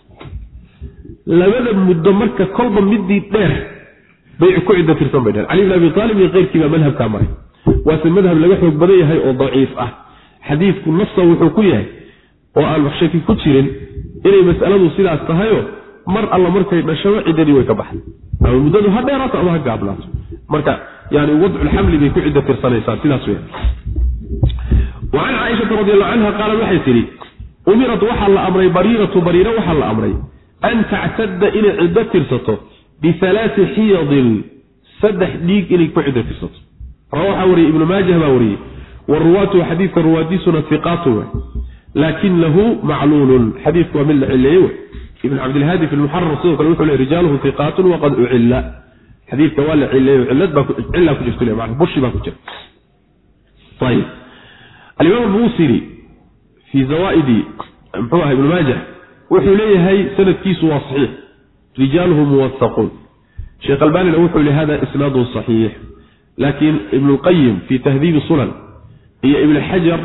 Labada muddo marka kolba midii dheer bay ku cidda tirsan bay dheheen cali bn abi aalib iyo keyrkii madhabkaa maray. Waase madhab laga xoog badan yahay oo daciif ah. Xadiidku nafsa wuxuu ku yahay oo aan waxshaki ku jirin inay mas'aladu sidaas tahayoo mar alla markay dhashaba ciddadii way ka baxday. Ama muddadu ha dheeraato ama ha gaabnaato. Marka yani wadculxamli bay ku cidda tirsanaysaa sidaas w wacan caaishata radi allahu canha qaalad waxay tidhi umirat waxaa la amray bariiratu bariira waxaa la amray an tactadda inay ciddo tirsato bialaai xiyadin saddex dhiig inay ku rawa waxaa wariyey ibnu maajah baa wariyey wa ruwaatuhu xadiidka ruwaadiisuna iqaatu w laakinahu macluulun xadiidku waa mid la cileeye w ibn cabdilhaadi fi lmuxarar sidoo kale wuxuu le rijaaluhu iqaatun waqad ucilla xadiidka waa la cileeyo cillaa ku jirto bushi baa ku jira ayb alimaam busiri fii zawaaidi mxuu aha ibnu maajah wuxuu leeyahay sanadkiisu waa saxiix rijaaluhu muwahaquun sheekh albanina wuxuu li hada isnaadun saxiix. Laakiin ibnu lqayim fii tahdiibi sunan iyo ibn xajar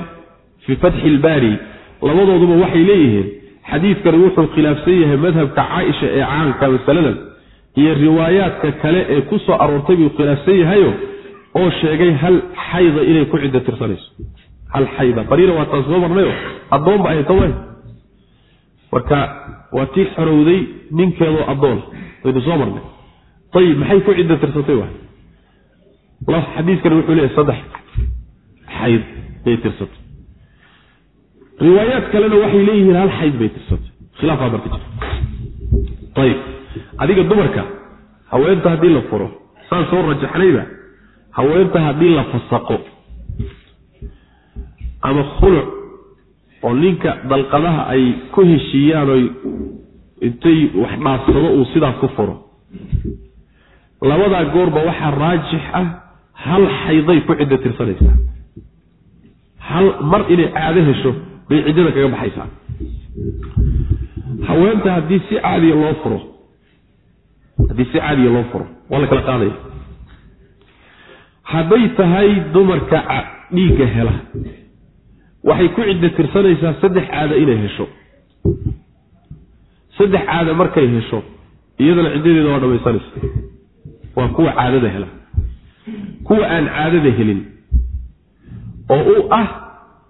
fii fatxi ilbaari labadooduba waxay leeyihiin xadiidkani wuxuu khilaafsan yahay madhabka caaisha ee caanka masaladan iyo riwaayaadka kale ee ku soo aroortay buu khilaafsan yahayo oo sheegay hal xayda inay ku ciddo tirsanayso. Hal xayda. Bariira waa taan soo marnayo addoonba ahay tama marka waa tii xorowday ninkeedoo addoon waynu soo marnay. Ayib maxay ku ciddo tirsatay xadiiskani wuxuu leeyahy saddex xayd bay tirsatay. Riwaayaad kalena waxay leeyihiin hal xayd bay tirsatay. Khilaafaa marka jira ayib adiga dumarka haweenta haddii la furo saan soo rajaxnayba haweenta haddii la fasaqo ama khuluc oo ninka dalqadaha ay ku heshiiyaan oy intay wax dhaafsado uu sidaa ku furo. Labadaa goorba waxaa raajix ah hal xayday ku ciddo tirsanaysaa hal mar inay caado hesho bay ciddada kaga baxaysaa haweenta haddii si caadiya loo furo haddii si caadiya loo furo waa la kala qaadaya. Hadday tahay dumarka dhiigga hela waxay ku ciddo tirsanaysaa saddex caado inay hesho. Saddex caado markay hesho iyadana ciddadeeda waa dhamaysanaysa. Waa kuwa caadada hela. Kuwa aan caadada helin oo u ah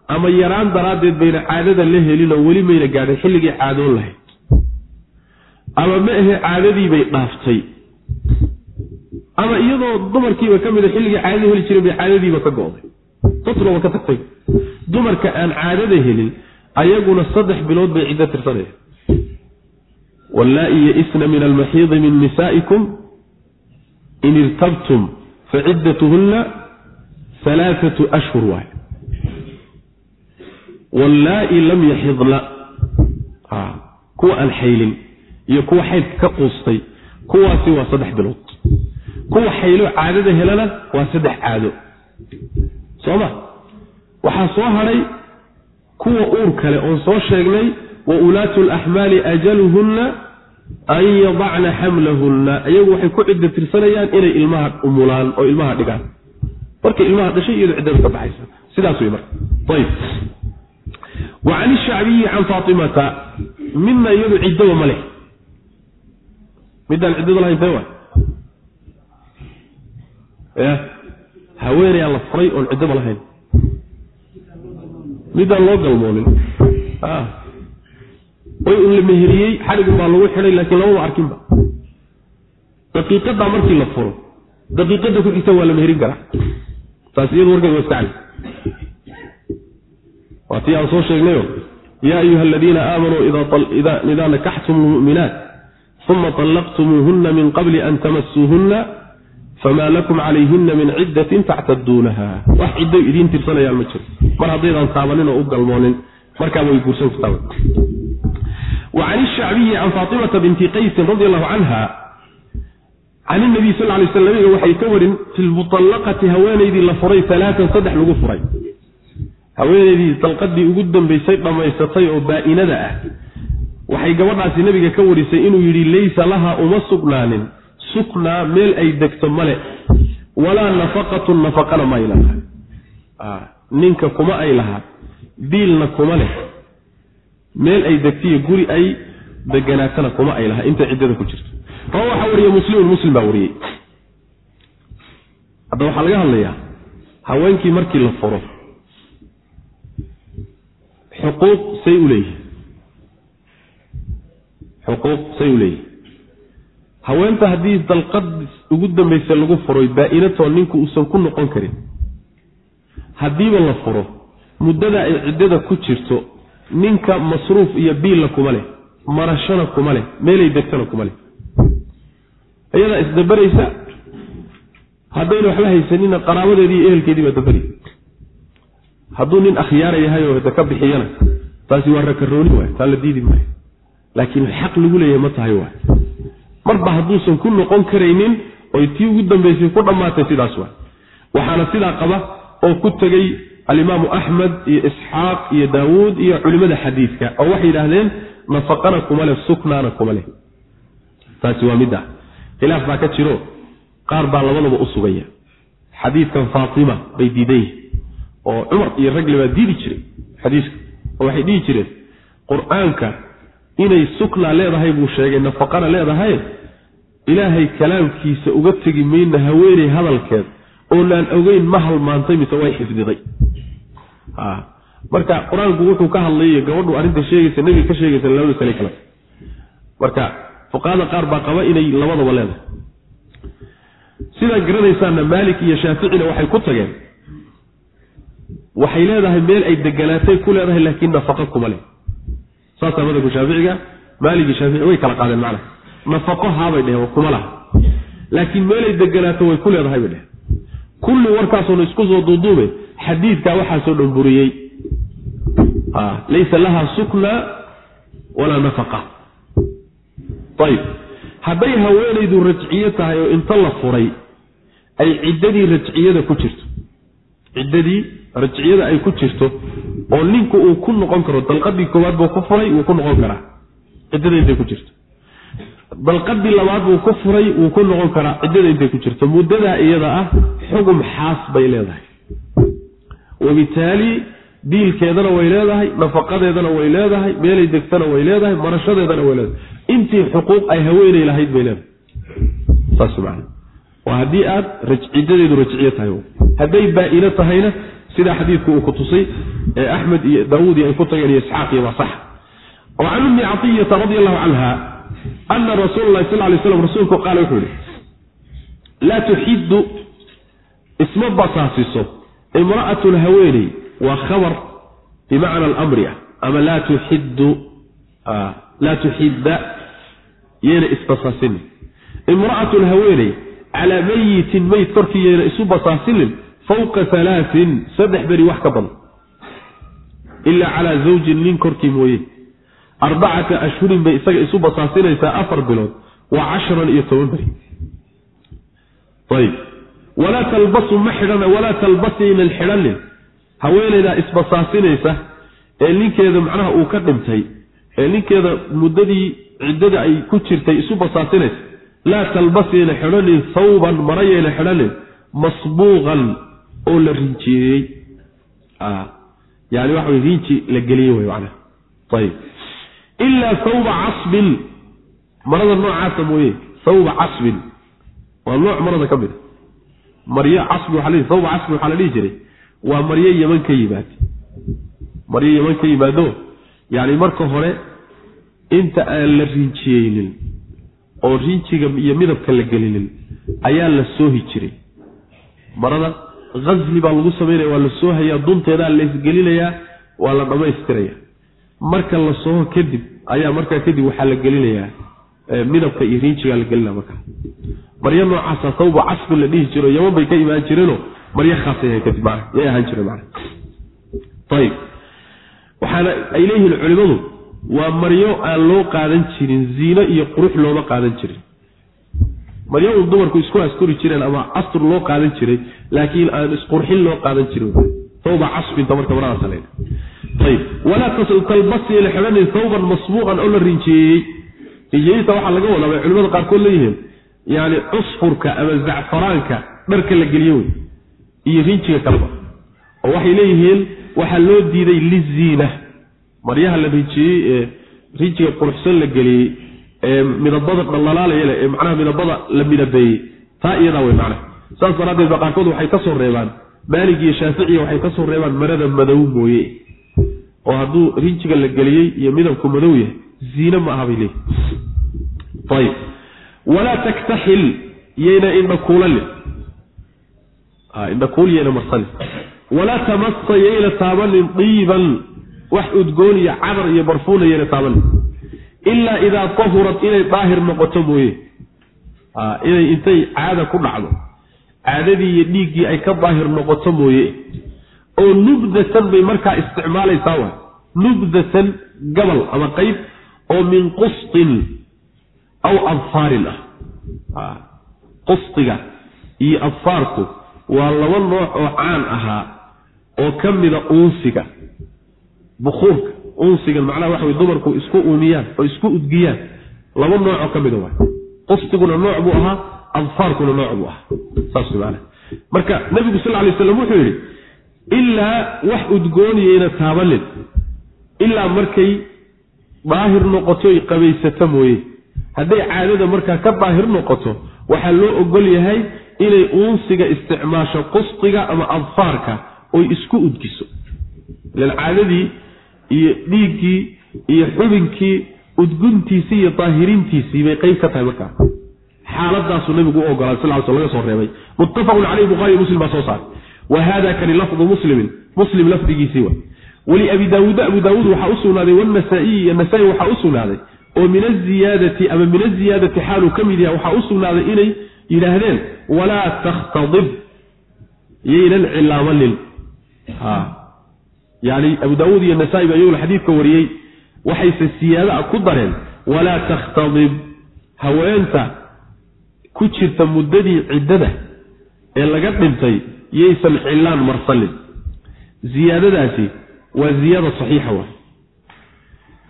ama yaraan daraaddeed bayna caadada la helinoo weli mayna gaadhin xilligii caadoon lahayd ama ma ahe caadadiibay dhaaftay. Ama iyadoo dumarkiiba ka mida xilligii caadada heli jiren bay caadadiiba ka go'day. Tatloba ka tagtay dumarka aan caadada helin ayaguna saddex bilood bay ciddo tirsanaya wallaa-i yaisna min almaxiidi min nisaa'ikum in irtabtum faciddatuhunna alaaatu ashhur waay wallaa-i lam yaxidna kuwa aan xaylin iyo kuwa xaydka ka quustay kuwaasi waa saddex bilood. Kuwa xaylo caadada helana waa saddex caado. Soo ma waxaa soo hadhay kuwa uur kale oon soo sheegnay wa ulaatu laxmaali ajaluhunna an yadacna xamlahunna iyagu waxay ku cidda tirsanayaan inay ilmaha umulaan oo ilmaha dhigaan. Markay ilmaha dhashay iyado ciddada ka baxaysa. Sidaas wey marka. Ayb wa can ishacbiyi can faatimata midna iyadu ciddaba ma leh. Midaan ciddada lahayn tee wa ya haweenayaa la furay oon ciddaba lahayn midaan loo galmoonin. Way un la meheriyey xadhigun baa lagu xidhay laakiin lamaba arkinba daqiiqadaa markii la furo daqiiqada ku xigta waa la meherin karaa taas iyadu warkeed waa waa tii aan soo sheegnayo yaa ayuha aladiina aamanuu idaa nakaxtum lmu'minaat uma طallaqtumuuhuna min qabli an tamasuuhuna famaa lakum calayhina min ciddatin tactaduunaha wax cidday idiin tirsanayaan ma jiro mar haddaydaan taabanin oo u galmoonin markaaba way guursan kartaa wa can ishacbiyi can faatimata binti qaysin radi allahu canha can inabiy sal lay sl nabiga waxay ka warin fi lmuallaqati haweenaydii la furay alaatan saddex lagu furay haweenaydii dalqadii ugu dambaysay dhammaysatay oo baa-inada ah waxay gabadhaasi nabiga ka warisay inuu yidhi laysa laha uma sugnaanin suknaa meel ay degto male walaa nafaqatun nafaqana ma lahaa ninka kuma ay lahaa biilna kuma leh meel ay degtiyo guri ay deganaatana kuma ay lahaa intay ciddada ku jirto. Rawa waxaa wariye muslimun muslim baa wariyey. Hadda waxaa laga hadlayaa haweenkii markii la furo xuquuq say u leeyihi xuquuq say u leeyihi haweenta haddii dalqad ugu dambaysa lagu furoy baa-inatoo ninku uusan ku noqon karin. Haddiiba la furo muddada ay ciddada ku jirto ninka masruuf iyo biilla kuma leh marashana kuma leh meelay degtana kuma leh. Iyadaa isdabaraysa haddayna waxba haysanina qaraabadeedii iyo ehelkeedii baa dabari hadduu nin akhyaara yahay oo hada ka bixiyana taasi waa rakarooni waay taa la diidi maayo. Laakiin xaq lagu leeyahay ma tahay waay marba hadduusan ku noqon karaynin oy tii ugu dambaysay ku dhammaatay sidaas waay. Waxaana sidaa qaba oo ku tegey alimaamu axmed iyo isxaaq iyo daawuud iyo culimmada xadiidka oo waxay yidhaahdeen nafaqana kuma leh suknaana kuma leh. Taasi waa midda khilaaf baa ka jiro. Qaar baa labadaba u sugaya. Xadiidkan faatima bay diidan yihiin oo cumar iyo ragle baa diidi jiray xadiiska oo waxay dhihi jireen qur'aanka inay sukna leedahay buu sheegay nafaqana leedahay ilaahay kalaamkiisa uga tegi mayna haweeney hadalkeed oonaan ogeyn ma halmaantay mise way xifdiday. Marka qur'aanku wuxuu ka hadlay gabadhu arrinta sheegaysa nebiga ka sheegaysa labada sale kale. Marka fuqahada qaar baa qaba inay labadaba leedahay. Sidaa garanaysaana maalik iyo shaaficina waxay ku tageen waxay leedahay meel ay deganaatay ku leedahay laakiin nafaqo kuma leh. Saasaa madabka shaaficiga maalig iyo shaafici way kala qaadeen macna nafaqo haabay dheheen kuma laha. Laakiin meelay deganaato way ku leedahay bay dheheen. Kulli warkaasoona isku soo duuduube xadiidkaa waxaasoo dhan buriyey. Laysa laha sukna walaa nafaqa. Ayib hadday haweenaydu rajciyo tahay oo inta la furay ay ciddadii rajciyada ku jirto. Ciddadii rajciyada ay ku jirto oo ninku uu ku noqon karo dalqadii koowaad buu ku furay wuu ku noqon karaa. Ciddada intay ku jirto dalqadii labaad buu ku furay wuu ku noqon karaa ciddada intay ku jirto. Muddadaa iyada ah xugum xaas bay leedahay. Wabitaali diilkeedana way leedahay nafaqadeedana way leedahay meelay degtana way leedahay marashadeedana way leedahay. Intii xuquuq ay haweenay lahayd bay leedahay. Saas man waa haddii aad ciddadeedu rajciyo tahay hadday baa-ino tahayna sidaa xadiidku uu ku tusay ee axmed iyo daawuud ay ku tageen iyo isxaaq iyo waa sax wa can ummi catiyata radi allahu canha ana rasuula lahi sal lay slam rasuulku qaala wuxuu yihi laa tuxiddu isma basaasiso imra'atun haweeney waa khabar bimacna alamri ah ama laa tuxiddu laa tuxidda yeena isbasaasinin imra'atun haweeney calaa mayitin meyd korkii yeena isu basaasinin fawqa halaatin saddex beri wax ka badan ilaa calaa zawjin nin korkii mooye arbacata ashhurin bay isaga isu basaasinaysaa afar bilood wa cashran iyo toban beri ayib. Walaa talbasu ma xidhana walaa talbasaynan xidhanin. Haweenaydaa isbasaasinaysa ee ninkeeda macnaha uu ka dhintay ee ninkeeda muddadii ciddada ay ku jirtay isu basaasinaysa laa talbasayna xidhanin thawban marayayna xidhanin masbuuqan oo la rinjiyeeyey yani waxa rinji la geliyey wey macnaha. Ayib ilaa thawba casbin. Marada noocaasa mooye thawba casbin. Waa nooc marada ka mid a. Maryo casbi waa thawba casbi waxaa la dhihi jiray waa maryo yeman ka yimaad maryo yeman ka yimaado yani marka hore inta aan la rinjiyeynin oo rinjiga iyo midabka la gelinin ayaa la soohi jiray. Marada hasli baa lagu samaynaya waa la soohayaa dunteedaa la isgelinayaa waa la dhammaystiraya marka la sooho kadib ayaa markaa kadib waxaa la gelinayaa midabka iyo rinjigaa la gelinaya markaa maryo noocaasa sawba casbi la dhihi jiro yaman bay ka imaan jireenoo maryo khaasay kadib mana yay ahaan jireen mana ayib waxaana ay leeyihiin culimmadu waa maryo aan loo qaadan jirin ziino iyo qurux looma qaadan jirin. Maryo uun dumarku isku askuri jireen ama astur loo qaadan jiray laakiin aan isqurxin loo qaadan jirin. Sawba casbinta marka maradaasa walaa talbasi la xidhanin sawban masbuuqan oo la rinjeeyey rinjeeyista waxaa laga wadaa bay culimada qaarkood leeyihiin. Yani cusfurka ama zacfaraanka dharka la geliyo wey. Iyo rinjiga kaleba oo waxay leeyihiin waxaa loo diiday liziina. Maryaha la rinjiyey ee rinjiga quruxsan la geliyey ee midabada dhallalaalaya leh ee macnaha midabada la midabeeyey taa iyadaa wey macnaha. Saas daraaddeed ba qaarkood waxay ka soo reebaan. Maalig iyo shaaficiya waxay ka soo reebaan marada madow mooye oo hadduu rinjiga la geliyey iyo midabku madow yahay ziine ma aha bay leeyihiin ayib walaa taktaxil yayna indhakuulalin indhakuul yayna marsanin walaa tamasa yayna taabanin diiban wax udgoon iyo cadar iyo barfuuna yayna taabanin. Ilaa idaa tahurat inay daahir noqoto mooye. Inay intay caada ku dhacdo. Caadadii iyo dhiiggii ay ka daahir noqoto mooye oo nubdatan bay markaa isticmaalaysaa waay. Nubdatan gabal ama qayb oo min qustin aw adfaarin ah. Qustiga iyo adfaarku waa laba nooc oo caan ahaa oo ka mida uunsiga. Bukuurka unsigan macnaha waxa wey dumarku isku uumiyaan oo isku udgiyaan laba noocoo ka mida waay. Qustiguna nooc buu ahaa adfaarkuna nooc buu ahaa. Saas maana marka nabigu sal lay slam wuxuu yidhi ilaa wax udgooniyayna taabanin ilaa markay daahir noqoto y qabaysata mooye. Hadday caadada markaa ka daahir noqoto waxaa loo ogol yahay inay uunsiga isticmaasho qusqiga ama adfaarka oy isku udgiso. Ilan caadadii iyo dhiiggii iyo xubinkii udguntiisii iyo daahirintiisii bay qeyb ka tahay markaa. Xaaladaasuu nabigu u ogolaaday sal sl laga soo reebay. Muttafaqun caleyh buhari muslim baa soo saaray wa hada kani lafdu muslimin. Muslim lafdigiisii wa. Waliabi daawuud abu daawuud waxaa u sugnaaday wanasaa-iyi iyo nasaa-i waxaa u sugnaaday. Oo min aziyaadati ama min aziyaadati xaaluu ka mid yahay waxaa u sugnaaday inay yidhaahdeen walaa takhtadib. Yaynan cilaamanin yani abu daawuud iyo nasaa-i baa iyaguna xadiidka wariyey waxayse siyaada a ku dareen walaa takhtadib. Haweenta ku jirta muddadii ciddada ee laga dhintay yaysan cilaan marsanin ziyaadadaasi waa ziyaada saxiixa waay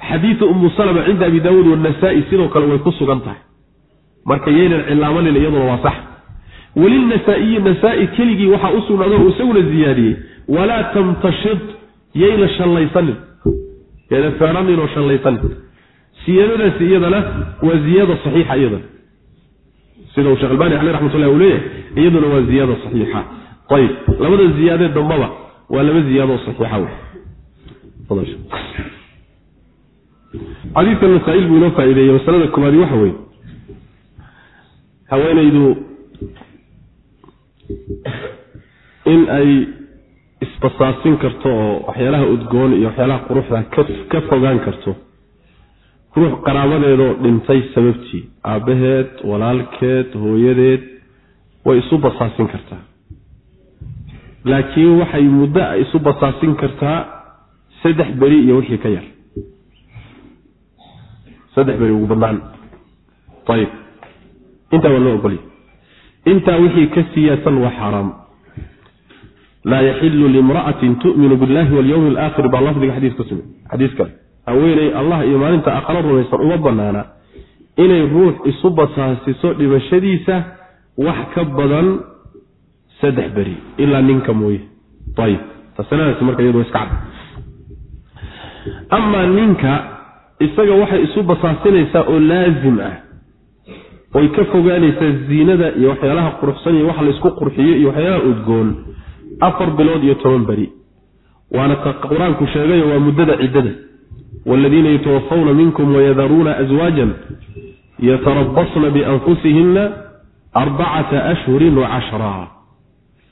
xadiidu umu salama cinda abi daawuud wanasaa'i sidoo kale way ku sugan tahay. Marka yaynan cilaamanin iyaduna waa sax. Welilnasaa-iyi nasaa-i keligii waxaa u sugnaado uu isaguna ziyaadiyey walaa tamtashid yayna shallaysanin. Yayna feedhanin oo shallaysanin. Siyaadadaasi iyadana waa ziyaada saxiixa iyadana. Sida uu shekh albani caleh raxmatullah uu leeyahay iyaduna waa ziyaada saxiixa ayib labada ziyaadee dambaba waa laba ziyaadoo saxiixa wey xadiidkan masaa-il buu inoo faa-ideeyey masalada koobaadi waxa weeye haweenaydu in ay isbasaasin karto oo waxyaalaha udgoon iyo waxyaalaha quruxda ka fogaan karto ruux qaraabadeedoo dhintay sababtii. Aabbaheed walaalkeed hooyadeed way isu basaasin kartaa laakiin waxay muddo isu basaasin kartaa saddex beri iyo wixii ka yar. Saddex beri ugu badnaan ayib intaa waa loo ogolya intaa wixii ka siyaasan waa xaaraam laa yaxilu limra'atin tu'minu billahi walyawmi alaakhir baa lafdiga xadiis ka sugay xadiis kale. Haweeney allah iyo maalinta aqalo rumaysan uma banaana inay ruux isu basaasiso dhimashadiisa wax ka badan saddex beri ilaa ninka mooye. Ayib tasanadaasi marka iyadoo iska cad. Amaa ninka isaga waxay isu basaasinaysaa oo laazim ah. Oy ka fogaanaysaa ziinada iyo waxyaalaha quruxsan iyo waxa laysku qurxiyo iyo waxyaalaha udgoon. Afar bilood iyo toban beri. Waana qur'aanku sheegayo waa muddada ciddada. Waaladiina yatawafawna minkum wayadaruuna aswaajan yatarabasna bianfusihina arbacata ashhurin wa cashraa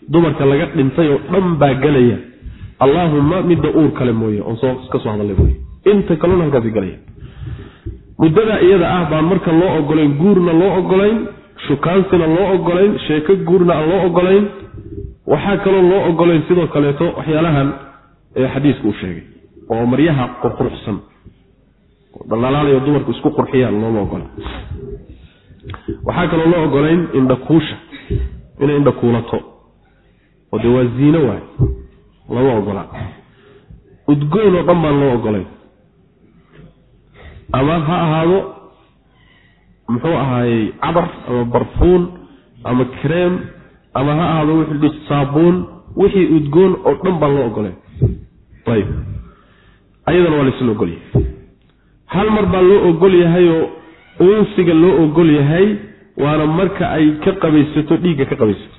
dumarka laga dhintay oo dhan baa gelaya allaahuma midda uur kale mooye oon soo ka soo mooye. Inta kalena halkaasi galaya muddada iyada ah baan marka loo ogolayn guurna loo ogolayn shukaansina loo ogolayn sheeko guurna aan loo ogolayn waxaa kaloo loo ogolayn sidoo kaleeto waxyaalahan ee xadiisku uu sheegay oo maryaha qurquruxsan dhaldhalaalayo dumarku isku qurxiyaan looma ogola waxaa kaloo loo ogolayn indhakuusha inay indhakuulato oo dee waa ziino waay. Lama ogola udgoyn oo dhan baan loo ogolayn ama ha ahaado muxuu ahaayey cabar ama barfuun ama kareem ama ha ahaado wixii saabuun wixii udgoon oo dhan baan loo ogolayn ayib. Ayadana waa laysla ogolyahay. Hal mar baa loo ogol yahayoo uunsiga loo ogol yahay waana marka ay ka qabaysato dhiigga ka qabaysato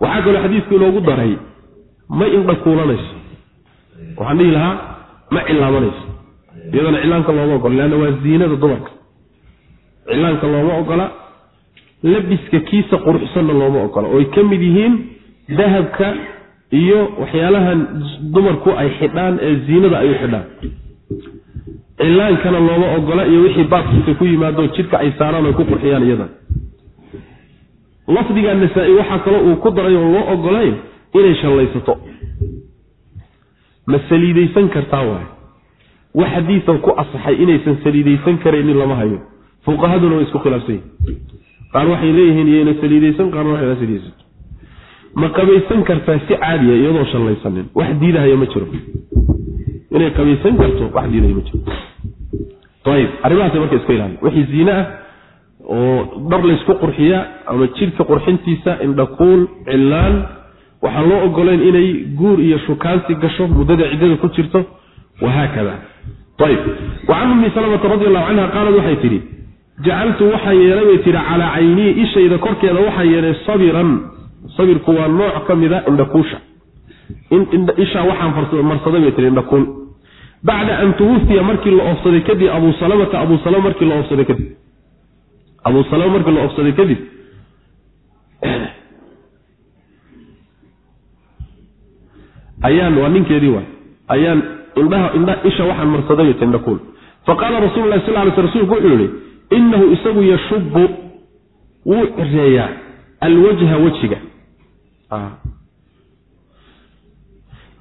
waxaa kaloo xadiisku inoogu daray ma indha kuulanayso waxaan dhihi lahaa ma cilaamanayso iyadana cilaanka looma ogola leanna waa ziinada dumarka. Cilaanka looma ogola labiska kiisa quruxsanna looma ogola. Oo ay ka mid yihiin dahabka iyo waxyaalahan dumarku ay xidhaan ee ziinada ay u xidhaan. Cilaankana looma ogola iyo wixii baabkiisa ku yimaado jidhka ay saaraan ay ku qurxiyaan iyada lafdiga nasaa-i waxaa kaloo uu ku daray oo loo ogolayn inay shallaysato. Ma saliidaysan kartaa waay wax xadiisan ku asaxay inaysan saliidaysan karaynin lama hayo. Fuqahaduna way isku khilaafsan yihiin qaar waxay leeyihiin iyayna saliidaysan qaarna waxayna saliidaysato ma qabaysan kartaa si caadiya iyadoo shallaysanin? Wax diidahaya ma jiro. Inay qabaysan karto wax diidaya ma jiro. Ayib arrimahaas marka iska ilaali. Wixii ziine ah oo dhar laysku qurxiya ama jidhka qurxintiisa indhakuul cilaan waxaan loo ogolayn inay guur iyo shukaansi gasho muddada ciddada ku jirto. Wahaakada ayib wa can ummi salamata radi allahu canha qaalad waxay tidhi jacaltu waxaa yeelay bay tihi calaa caynii ishayda korkeeda waxaa yeelay sabiran. Sabirku waa nooc ka mida indhakuusha. Ishaa waxaan marsaday bay tihi indhakuul. Bacda an tuwufiya markii la oofsaday kadib abuu salamata abuu salama markii la oofsaday kadib abuu salama markii la oofsaday kadib ayaan waa ninkeedii waay. Ayaan indhaha indha isha waxaan marsaday bay indhakuul faqaala rasulu sal ly sl rsulku wuxuu yihi inahu isagu yashubu wuu cireeyaa alwajha wejiga.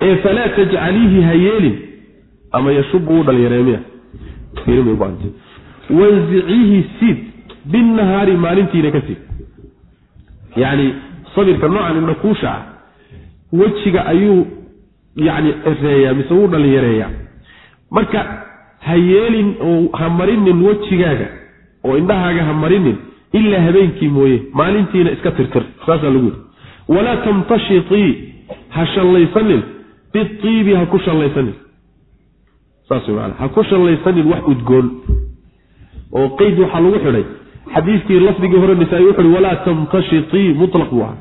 Ee falaa tajcaliihi ha yeelin. Ama yashubu wuu dhalyareemiya wansiciihi siid binnahaari maalintiina ka siid yacni sabirka noocan indhakuusha ah wejiga ayuu yacni cireeyaa mise wuu dhallinyareeyaa marka ha yeelin oo ha marinin wejigaaga oo indhahaaga ha marinin ilaa habeenkii mooye maalintiina iska tirtir saasaa lagu yidhi walaa tamtashitii ha shallaysanin biiibi ha ku shallaysanin saas way maanaa ha ku shallaysanin wax udgoon oo qeyd waxaa lagu xidhay xadiiskii lafdigii hore nisaa-i wuxu uhi walaa tamtashitii mutlaq buu ahaa.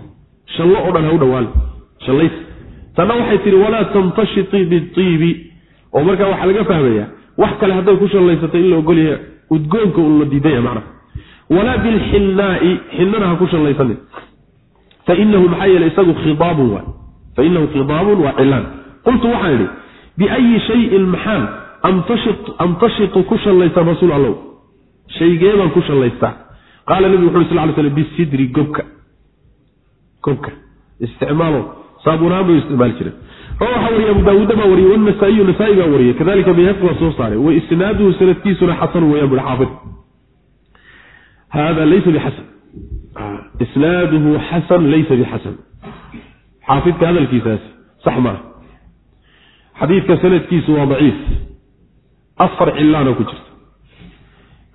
Shallo oo dhan ha u dhawaali shallays tanna waxay tihi walaa tamtashitii biiibi oo markaa waxaa laga fahmayaa wax kale hadday ku shallaysatay in la ogolyahay udgoonka un la diidaya macnaha. Walaa bilxinnaai xinnana ha ku shallaysanin. Fainahu maxaa yeele isagu khidaabun waay fainahu khidaabun waa cilaan qultu waxaan idhi biayi shayin maxaan amtashitu ku shallaysaan rasuul allow shaygeebaan ku shallaystaa qaala nebigu wuxu sal ly slam bisidri gobka. Gobka. Isticmaalo saabunahaan bay isticmaali jireen waxaa wariye abu daawuudda baa wariyey wanasaa-iyu nasaa-i baa wariyey. Kadalika bayhaqi waa soo saaray. Wa isnaaduhu sanadkiisuna xasanu weyaan bui xaafid. Hada laysa bixasan. Isnaaduhu xasan laysa bixasan. Xaafidka hadalkiisaasi sax maaha xadiidka sanadkiisu waa daciif. Afar cilaana ku jirta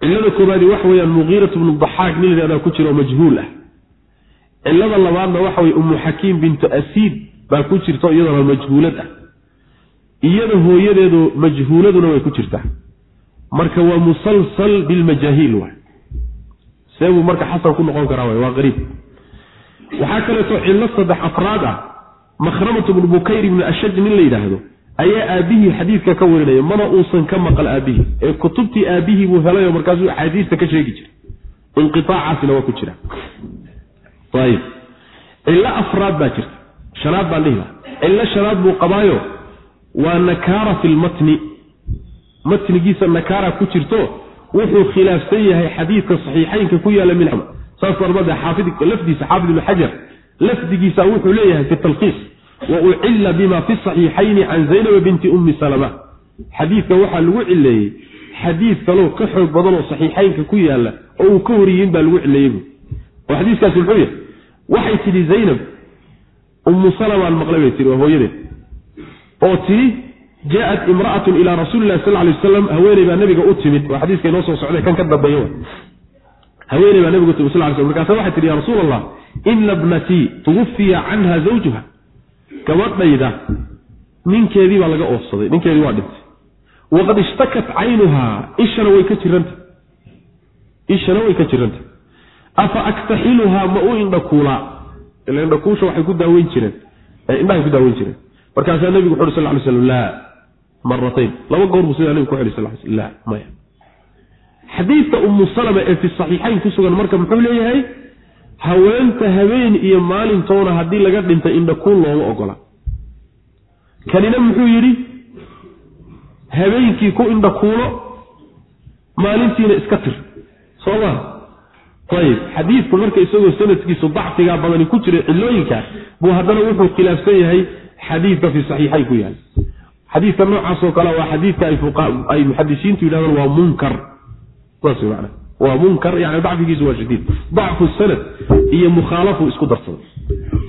cilada koobaadi waxa weyaan muqiirat bnu daxaak nin layhahdaa ku jira oo majhuul ah. Cilada labaadna waxa weye umu xakiim bintu asiid baa ku jirta iyadana majhuulad ah. Iyada hooyadeedu majhuuladuna way ku jirtaa. Marka waa musalsal bilmajaahiil waay. Seebuu marka xasan ku noqon karaa waa qariib. Waxaa kaleeto cillo saddex afraad ah. Makhramatu bnu bukayr ibni ashaj nin la yidhaahdo ayaa aabihii xadiidka ka warinaya mana uusan ka maqal aabihii ee kutubtii aabihii buu helayo markaasuu axaadiista ka sheegi jiray. Inqiaacaasina waa ku jira. Ayib cillo afraad baa jirta. Shanaad baan dhihi laha cillo shanaad buu qabaayo waa nakaara fi lmatni matnigiisa nakaara ku jirto wuxuu khilaafsan yahay xadiidka saxiixaynka ku yaalla min saas darbade xaafid lafdiisa xaafid ibnu xajar lafdigiisa wuxuu leeyahay fi talkiis wa ucilla bima fi saxiixayni can zaynaba binti ummi salama xadiidka waxaa lagu cileeyey xadiid kaloo ka xoog badan oo saxiixaynka ku yaalla oo uu ka horiyin baa lagu cileeyey bu oo xadiiskaasi muxuu yahay waxay tidhi zaynab ummu salamaan maqlay bay tihi waa hooyadeed oo tidhi jaaءat imra'atun ilaa rasuuli lahi sal lay waslam haweeney baa nabiga u timid waa xadiiska inoo soo socday kan ka dambeeya haweeney baa nabiga u timid sal sl markaasa waxay tihi ya rasuul allah ina bnatii tuwufiya canha zawjuha gabadhayda ninkeedii baa laga oofsaday ninkeedii waa dhintay. Waqad ishtakat caynuhaa ishana way ka jiranta ishana way ka jiranta afa aktaxiluhaa ma u indhakuulaa? Ila indhakuusha waxay ku daaweyn jireen. Indhahay ku daaweyn jireen. Markaasaa nabigu wuxu uhi sal ly slam laa maratayn laba goor buu sidaa nabigu ku xidhi sal sl la maya. Xadiidka umu salama ee fi saxiixayn ku sugan marka muxuu leeyahay haweenta habeen iyo maalintoona haddii laga dhintay indhakuul looma ogola. Kanina muxuu yidhi habeenkii ku indhakuulo maalintiina iska tir. Soo ma? Ayib xadiidku marka isagoo sanadkiisu dacfigaa badani ku jira cilooyinka buu haddana wuxuu khilaafsan yahay xadiidka fi saxiixayn ku yahay xadiidka noocaasoo kale waa xadiidka ay muxadisiintu yidhahdaan waa munkar. Saas man waa munkar yani dacfigiisu waa shadiid. Dacfu sanad iyo mukhaalafu isku darsaday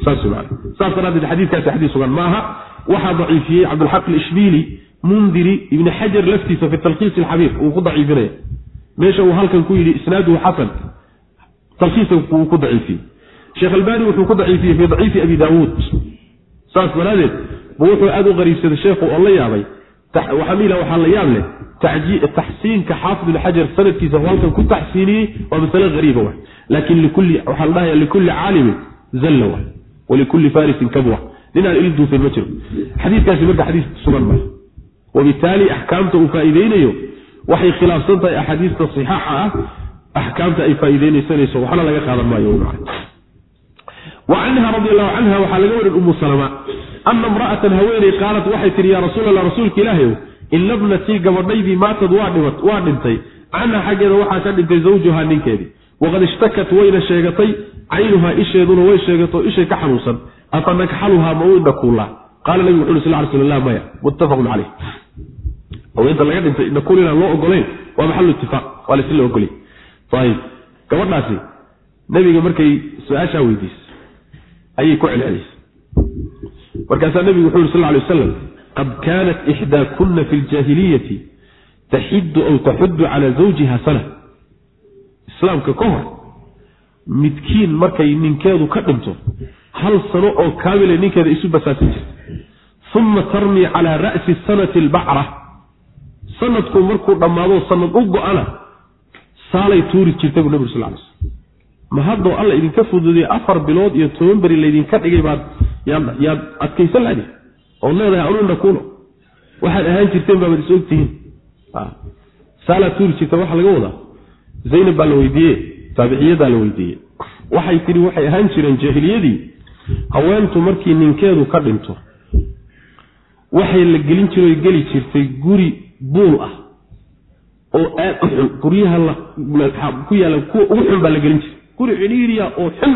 saas man saas daraaddeed xadiidkaasi xadiis sugan maaha. Waxaa daciifiyey cabdulxaq alishbiili mundiri ibni xajar laftiisa fi talkiis alxabiir uu ku daciifinaya. Meesha uu halkan ku yidhi isnaaduhu xasan. Talkiisa uu ku daciifiyey. Sheekh albani wuxuu ku daciifiyey fi daciifi abi daawuud. Saas daraadeed bu wuxuu aada u qariibsaday sheekhu oo la yaabay waxaa la yidhaha waxaa la yaab leh taxsiinka xaafid xajar sanadkiisa halkan ku taxsiiniyey waa masale hariiba wa laakin waxaa la dhahaya likulli caalimin zalla wa. Walikulli farisin kabwa. Ninaan il duufin ma jiro. Xadiikaasi marka xadiis sugan ma wabitaali axkaamta uu faa'iideynayo waxay khilaafsan tahay axaadiista saxaaxa ah. Axkaamta ay faa'iideynaysanayso waxna laga qaadan maayo. Wa canha radi allahu canha waxaa laga warin umu salama ana imra'atan haweeney qaalat waxay tihi yaa rasuul allah rasuulka ilaahayow ina bnatii gabadhaydii maatad waa dhintay canha xaggeeda waxaa ka dhintay zawjuhaa ninkeedii waqad ishtakat wayna sheegatay caynuhaa isheeduna way sheegato ishay ka xanuunsan afa nakxaluhaa ma u indhakuullaa qaala nabigu wuxu uri sal sl la maya muttafaqun caleyh haweenta laga dhintay indhakuul inaan loo ogolayn waa maxalu itifaaq waa laisla la ogolay ayib gabadhaasi nabiga markay su'aashaa weydiisay ayay ku celcelisay markaasaa nabigu wuxu yuri sal lay wasalam qad kaanat ixdaakuna fi ljaahiliyati taxidu aw taxudu cala zawjiha sana. Islaamka ka hor midkiin markay ninkeedu ka dhinto hal sano oo kaamila ninkeeda isu basaasin jirta uma tarmii calaa ra'si sanati albacra. Sanadku markuu dhammaado sanad u go-ana saalay tuuri jirta buu nabig sal lay slm ma haddoo alla idinka fududay afar bilood iyo toban beri laydinka dhigay baad yaad adkaysan ladi ood leedahay anuna kuno waxaad ahaan jirteen baabaad is ogtihiin saalaa tuuri jirta waxaa laga wadaa. Zaynab baa la weydiiye taabiciyadaa la weydiiyey. Waxay tidhi waxay ahaan jireen jaahiliyadii haweentu markii ninkeedu ka dhinto waxay la gelin jiroy geli jirtay guri buul ah oo aad u xun guryaha ku yaalla kuwa ugu xun baa la gelin jiray guri cidhiiriya oo xun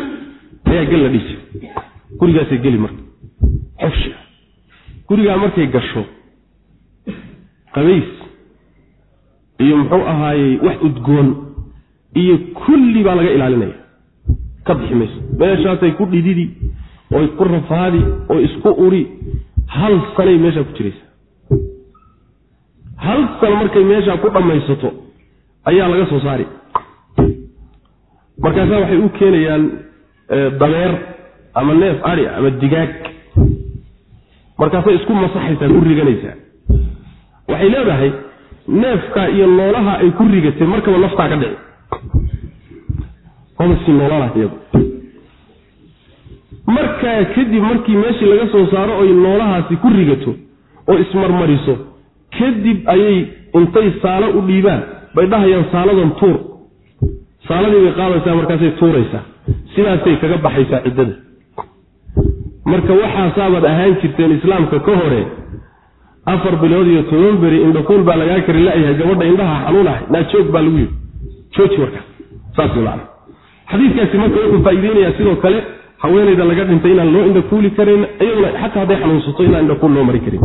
ayaa gel la dhihi jiray gurigaasay geli marka. Xofshi gurigaa markay gasho qabays iyo muxuu ahaayey wax udgoon iyo kulli baa laga ilaalinaya. Ka bixi mayso. Meeshaasay ku dhididi oy ku rafaadi oo isku uri hal sanay meeshaa ku jiraysa. Hal sano markay meeshaa ku dhammaysato ayaa laga soo saari markaasaa waxay u keenayaan dameer ama neef ari ama digaag. Markaasay isku masaxaysaa ku riganaysaa. Waxay leedahay neefka iyo noolaha ay ku rigatay markaba naftaa ka dhici. Maba sii iyadu markaa kadib markii meeshii laga soo saaro oy noolahaasi ku rigato oo ismarmariso kadib ayay intay saalo u dhiibaan bay dhahayaan saaladan tuur saaladii bay qaadaysaa markaasay tuuraysaa. Sidaasay kaga baxaysaa ciddada. Marka waxaasaabaad ahaan jirteen islaamka ka hore afar bilood iyo toban beri indhakuul baa lagaa kari la-yahay gabadha indhaha xanuunahay naajoog baa lagu yidhi. Jooji markaas saas wey macana xadiidkaasi marka wuxuu faa'iideynayaa sidoo kale haweenayda laga dhintay inaan loo indhakuuli karan iyaduna xataa hadday xanuunsato inaan indhakuul loo mari karin.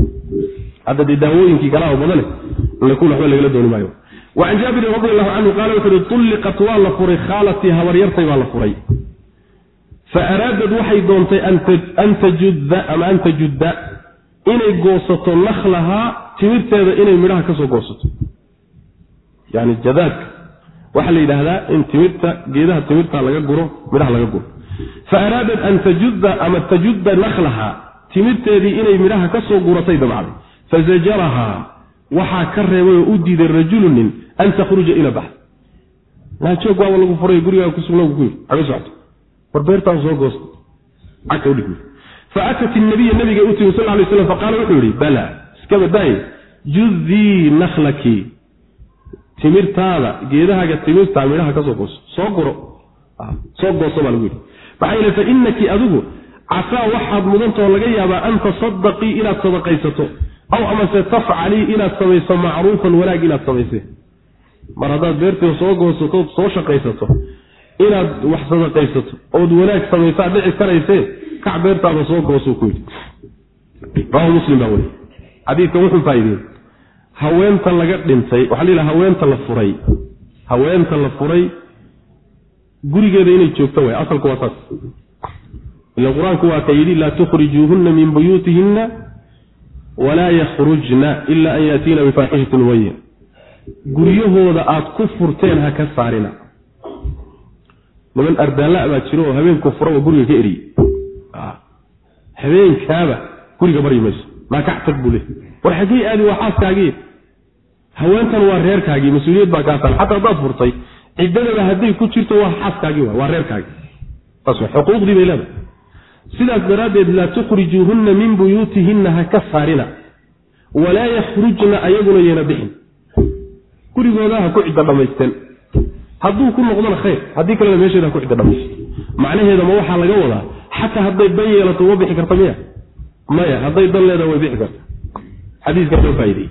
Hadda dee daawooyinkii galaaho badane indhakuul waxba lagala dooni maayo wacan jaabirin radi allahu canhu qaala wuxu uhi tulliqat waa la furay khaalatii habaryartay baa la furay fa araadad waxay doontay an tajudda ama an tajudda inay goosato nakhlahaa timirteeda inay midhaha ka soo goosato yani jadaadka waxaa la yidhaahdaa in timirta geedaha timirta laga guro midhaha laga guro fa araadad an tajudda ama tajudda nakhlahaa timirteedii inay midhaha ka soo guratay dabcday fazajarahaa waxaa ka reebay oo u diiday rajulu nin an takhruja ila baxd naajoog waaba lagu furay gurigaa kusugna ku yidhi aga socto war beertaan soo goosta cagta udhig faatat nabiya nabiga u timi sal lay slam faqaala wuxuu yihi bala iska badaaye judii nakhlaki. Timirtaada geedahaaga timirtaa midhaha ka soo gooso. Soo guro. Soo gooso baa lagu yidhi. Maxaa yeele fa inaki adigu casaa waxaad mudantao laga yaabaa an tasadaqii inaad sadaqaysato aw amase tafcalii inaad samayso macruufan wanaag inaad samayse. Mar haddaad beertii soo goosato soo shaqaysato inaad wax sadaqaysato ood wanaag samaysaa dhici karaysee kac beertaada soo gooso ku yidhi. Rawahu muslim baa weli xadiidkan wuxuu faaideyey haweenta laga dhintay waxaa la yidhaha haweenta la furay. Haweenta la furay gurigeeda inay joogto way asalku waa saas ila qur'aanku waa ka yidhi laa tukhrijuuhunna min buyuutihinna walaa yakhrujna ila an yaatiina bifaaxishatin mubayin guryahooda aad ku furteen ha ka saarina. Niman ardaalla baa jiro oo habeenku fura oo guriga ka eriyey habeenkaaba guriga baryi mayso maakax tag buu le war xaggey aadi waa xaaskaagii haweentan waa reerkaagii mas'uuliyad baa kaa taal. Xataa haddaad furtay ciddadaba hadday ku jirto waa xaaskaagii waa reerkaagii xuquuqdii bay leedahay sidaas daraaddeed laa tukhrijuuhunna min buyuutihinna ha ka saarina. walaa yakhrujna ayaguna yeena bixin. gurigooda ha ku cidda dhammaysteen. hadduu ku noqdona khayr haddii kalena meesheeda ha ku cidda dhammaysto macnaheeda ma waxaa laga wadaa xataa hadday dan yeelato uma bixi karta miya? maya hadday dan leedaha way bixi karta. xadiiskaa soo faaideyey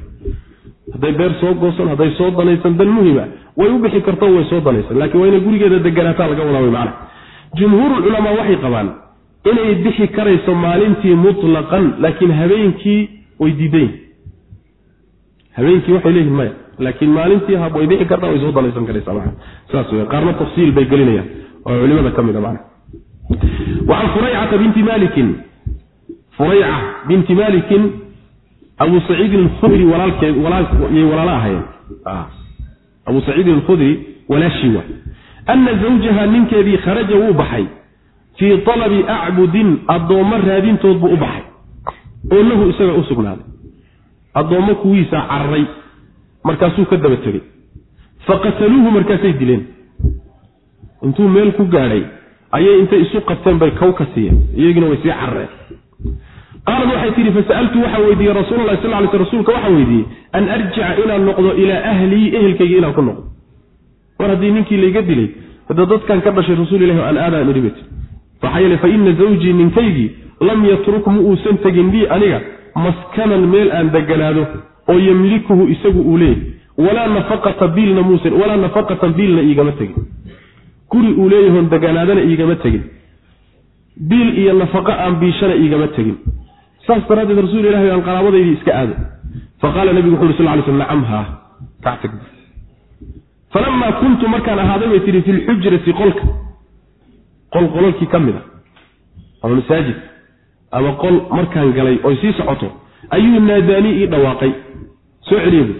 hadday beer soo goosan hadday soo danaysan dan muhima way u bixi karto way soo danaysan lakiin waa inay gurigeeda deganaataa laga wadaa wy macana jumhuurulculamaa waxay qabaan inay bixi karayso maalintii mutlaqan laakiin habeenkii way diidayn. Habeenkii waxay leeyihiin maya laakiin maalintii way bixi kartaa way soo danaysan karaysa maa saas w qaarna tafsiil bay gelinayaan oo culimada ka mida mana wacan furaycata binti malikin furayca binti malikin abu saciidin alkhudri walaalkeed yay walaalo ahaayeen. Abu saciidin alkhudri walaashii wa ana zawjaha ninkeedii kharaja wuu baxay fii talabi acbudin addoommo raadintood buu u baxay oo lahu isaga u sugnaaday. Addoommo kuwiisaa cararay markaasuu ka daba tegey faqataluuhu markaasay dileen. Intuu meel ku gaadhay ayay intay isu qabteen bay kow ka siiyeen iyagiina way sii carareen qaalad waxay tihi fasa'altu waxaan weydiiyey rasuulalahi sal ly sl rsulka waxaan weydiiyey an arjica inaan noqdo ilaa ahlii ehelkayga inaan ku noqdo. Mar haddii ninkii layga dilay hada dadkan ka dhashay rasuul ilahi aan aadaan idhi bet maxaa yeele fa ina zawjii ninkaygii lam yatruk ma uusan tegin lii aniga maskanan meel aan deganaado oo yamlikuhu isagu uu leeyahy walaa nafaqata biilna muusan walaa nafaqatan biilna iigama tegin. Guri uu leeyahoon deganaadana iigama tegin. Biil iyo nafaqo aan biishana iigama tegin. Saas daraaddeed rasuul ilahi aan qaraabadaydii iska aado faqaala nabigu wuxu uri sal ly sl nacam haa kactag falamaa kuntu markaan ahaaday bay tihi fi lxujrati qolka qol qololkii ka mid a ama masaajid ama qol markaan galay oy sii socoto ayuu naadaanii ii dhawaaqay soo celiye bu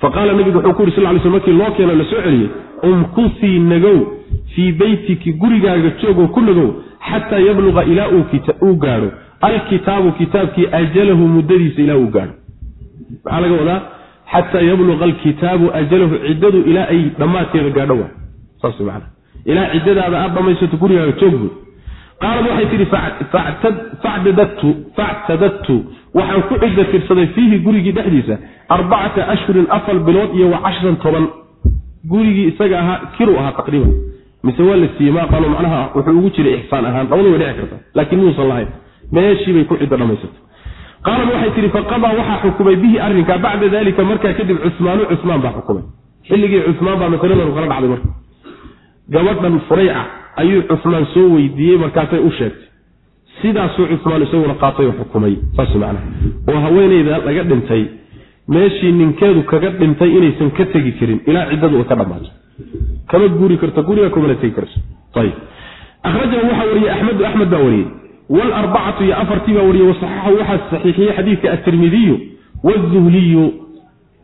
fa qaala nabigu wuxuu ku yuri sal ly sl markii loo keeno la soo celiyey umkusii nagow fii beytiki gurigaaga joogoo ku nagow xataa yabluqa ilaa uu gaadho. Alkitaabu kitaabkii ajalahu muddadiisa ilaa uu gaadho. Maxaa laga wadaa xataa yabluqa alkitaabu ajalahu ciddadu ilaa ay dhammaadkeeda gaadho wa saas man ilaa ciddadaada aad dhammaysato gurigaaga joog buy qaalad waxay tidhi factadadtu waxaan ku cidda tirsaday fiihi gurigii dhexdiisa arbacata ashhurin afar bilood iyo wa cashran toban. Gurigii isaga ahaa kiru ahaa taqriiban. Mise waa la siiyey maaqaano macnaha wuxuu ugu jiray ixsaan ahaan. Labada way dhici karta laakiin muusan lahayn. Meeshiibay ku cidda dhammaysatay qaalad waxay tihi faqadaa waxaa xukumay bihi arrinkaa bacda dalika markaa kadib cusmaanu cusmaan baa xukumay. Xilligii cusmaan baa masaladanu kala dhacday marka gabadhan furayca ayuu cusmaan soo weydiiyey markaasay u sheegtay. Sidaasuu cusmaan isaguna qaatay oo xukumay saas macnaha. Oo haweeneyda laga dhintay. Meeshii ninkeedu kaga dhintay inaysan ka tegi karin ilaa ciddadu ay ka dhammaato kama guuri karto guriga kumana tegi karto. Ayib akhrajahu waxaa wariyey axmedu axmed baa wariyey. Wlarbacatu iyo afartii baa wariyey wasaxaxahu waxaa saxiixiyey xadiidka atirmidiyu wzuhliyu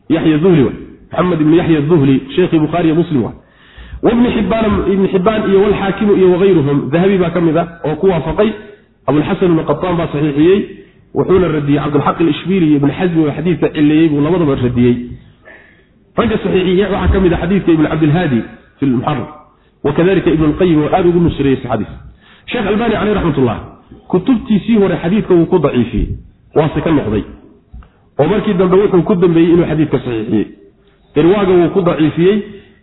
yaxya uhli maxamed ibn yaxya duhli sheekhii bukhaariyo muslim wa wibni xibaan iyo walxaakimu iyo wagayruhum dahabi baa ka mid a oo ku waafaqay abulxasan ibn qataan baa saxiixiyey wuxuuna radiyey cabdulxaq alishbiili iyo ibn xasmi oo xadiidka cileeyey buu labadaba radiyey ragga saxiixiye waxaa ka mid a xadiidka ibn cabdilhaadi fi lmuxaram wakadalika ibn lqayim oo aad ugu nusreeyey sixadiis sheekh albani caleyh raxmatullah kutubtiisii hore xadiidka wuu ku daciifiyey waase ka noqday oo markii dambe wuxuu ku dambeeyey inuu xadiidka saxiixiyey irwaaga wuu ku daciifiyey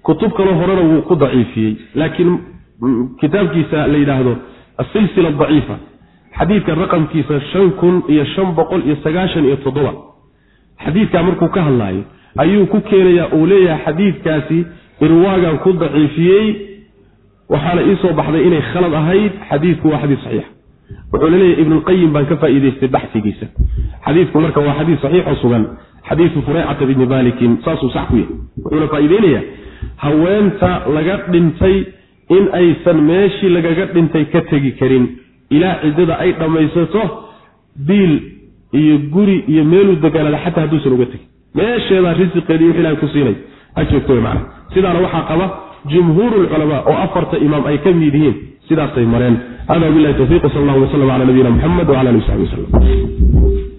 kutub kaloo horena wuu ku daciifiyey laakiin kitaabkiisa la yidhaahdo asilsila daciifa. Xadiidka raqamkiisa shan kun iyo shan boqol iyo sagaashan iyo toddoba. Xadiidkaa markuu ka hadlaayo ayuu ku keenayaa uu leeyahay xadiidkaasi irwaagan ku daciifiyey. Waxaana iisoo baxday inay khalad ahayd xadiidku waa xadiis saxiixa wuxuu la leeyahay ibnulqayim baan ka faa'iidaystay baxsigiisa. Xadiidku marka waa xadiis saxiixo sugan. Xadiisu fureycata bni malikin saasuu sax ku yahay. Wuxuuna faa'iideynayaa haweenta laga dhintay in aysan meeshii lagaga dhintay ka tegi karin. Ilaa ciddada ay dhammaysato biil iyo guri iyo meeluu degaanada xataa hadduusan uga tegin meesheedaa risiqeedii wix ilahay ku siinay. Ha joogto w macana sidaana waxaa qaba jumhuuru lculamaa oo afarta imaam ay ka mid yihiin. Sidaasay mareen. Hada bilahi tawfiq sal allah waslam cala nabiyina muxamed wcala ali w saxbi waslm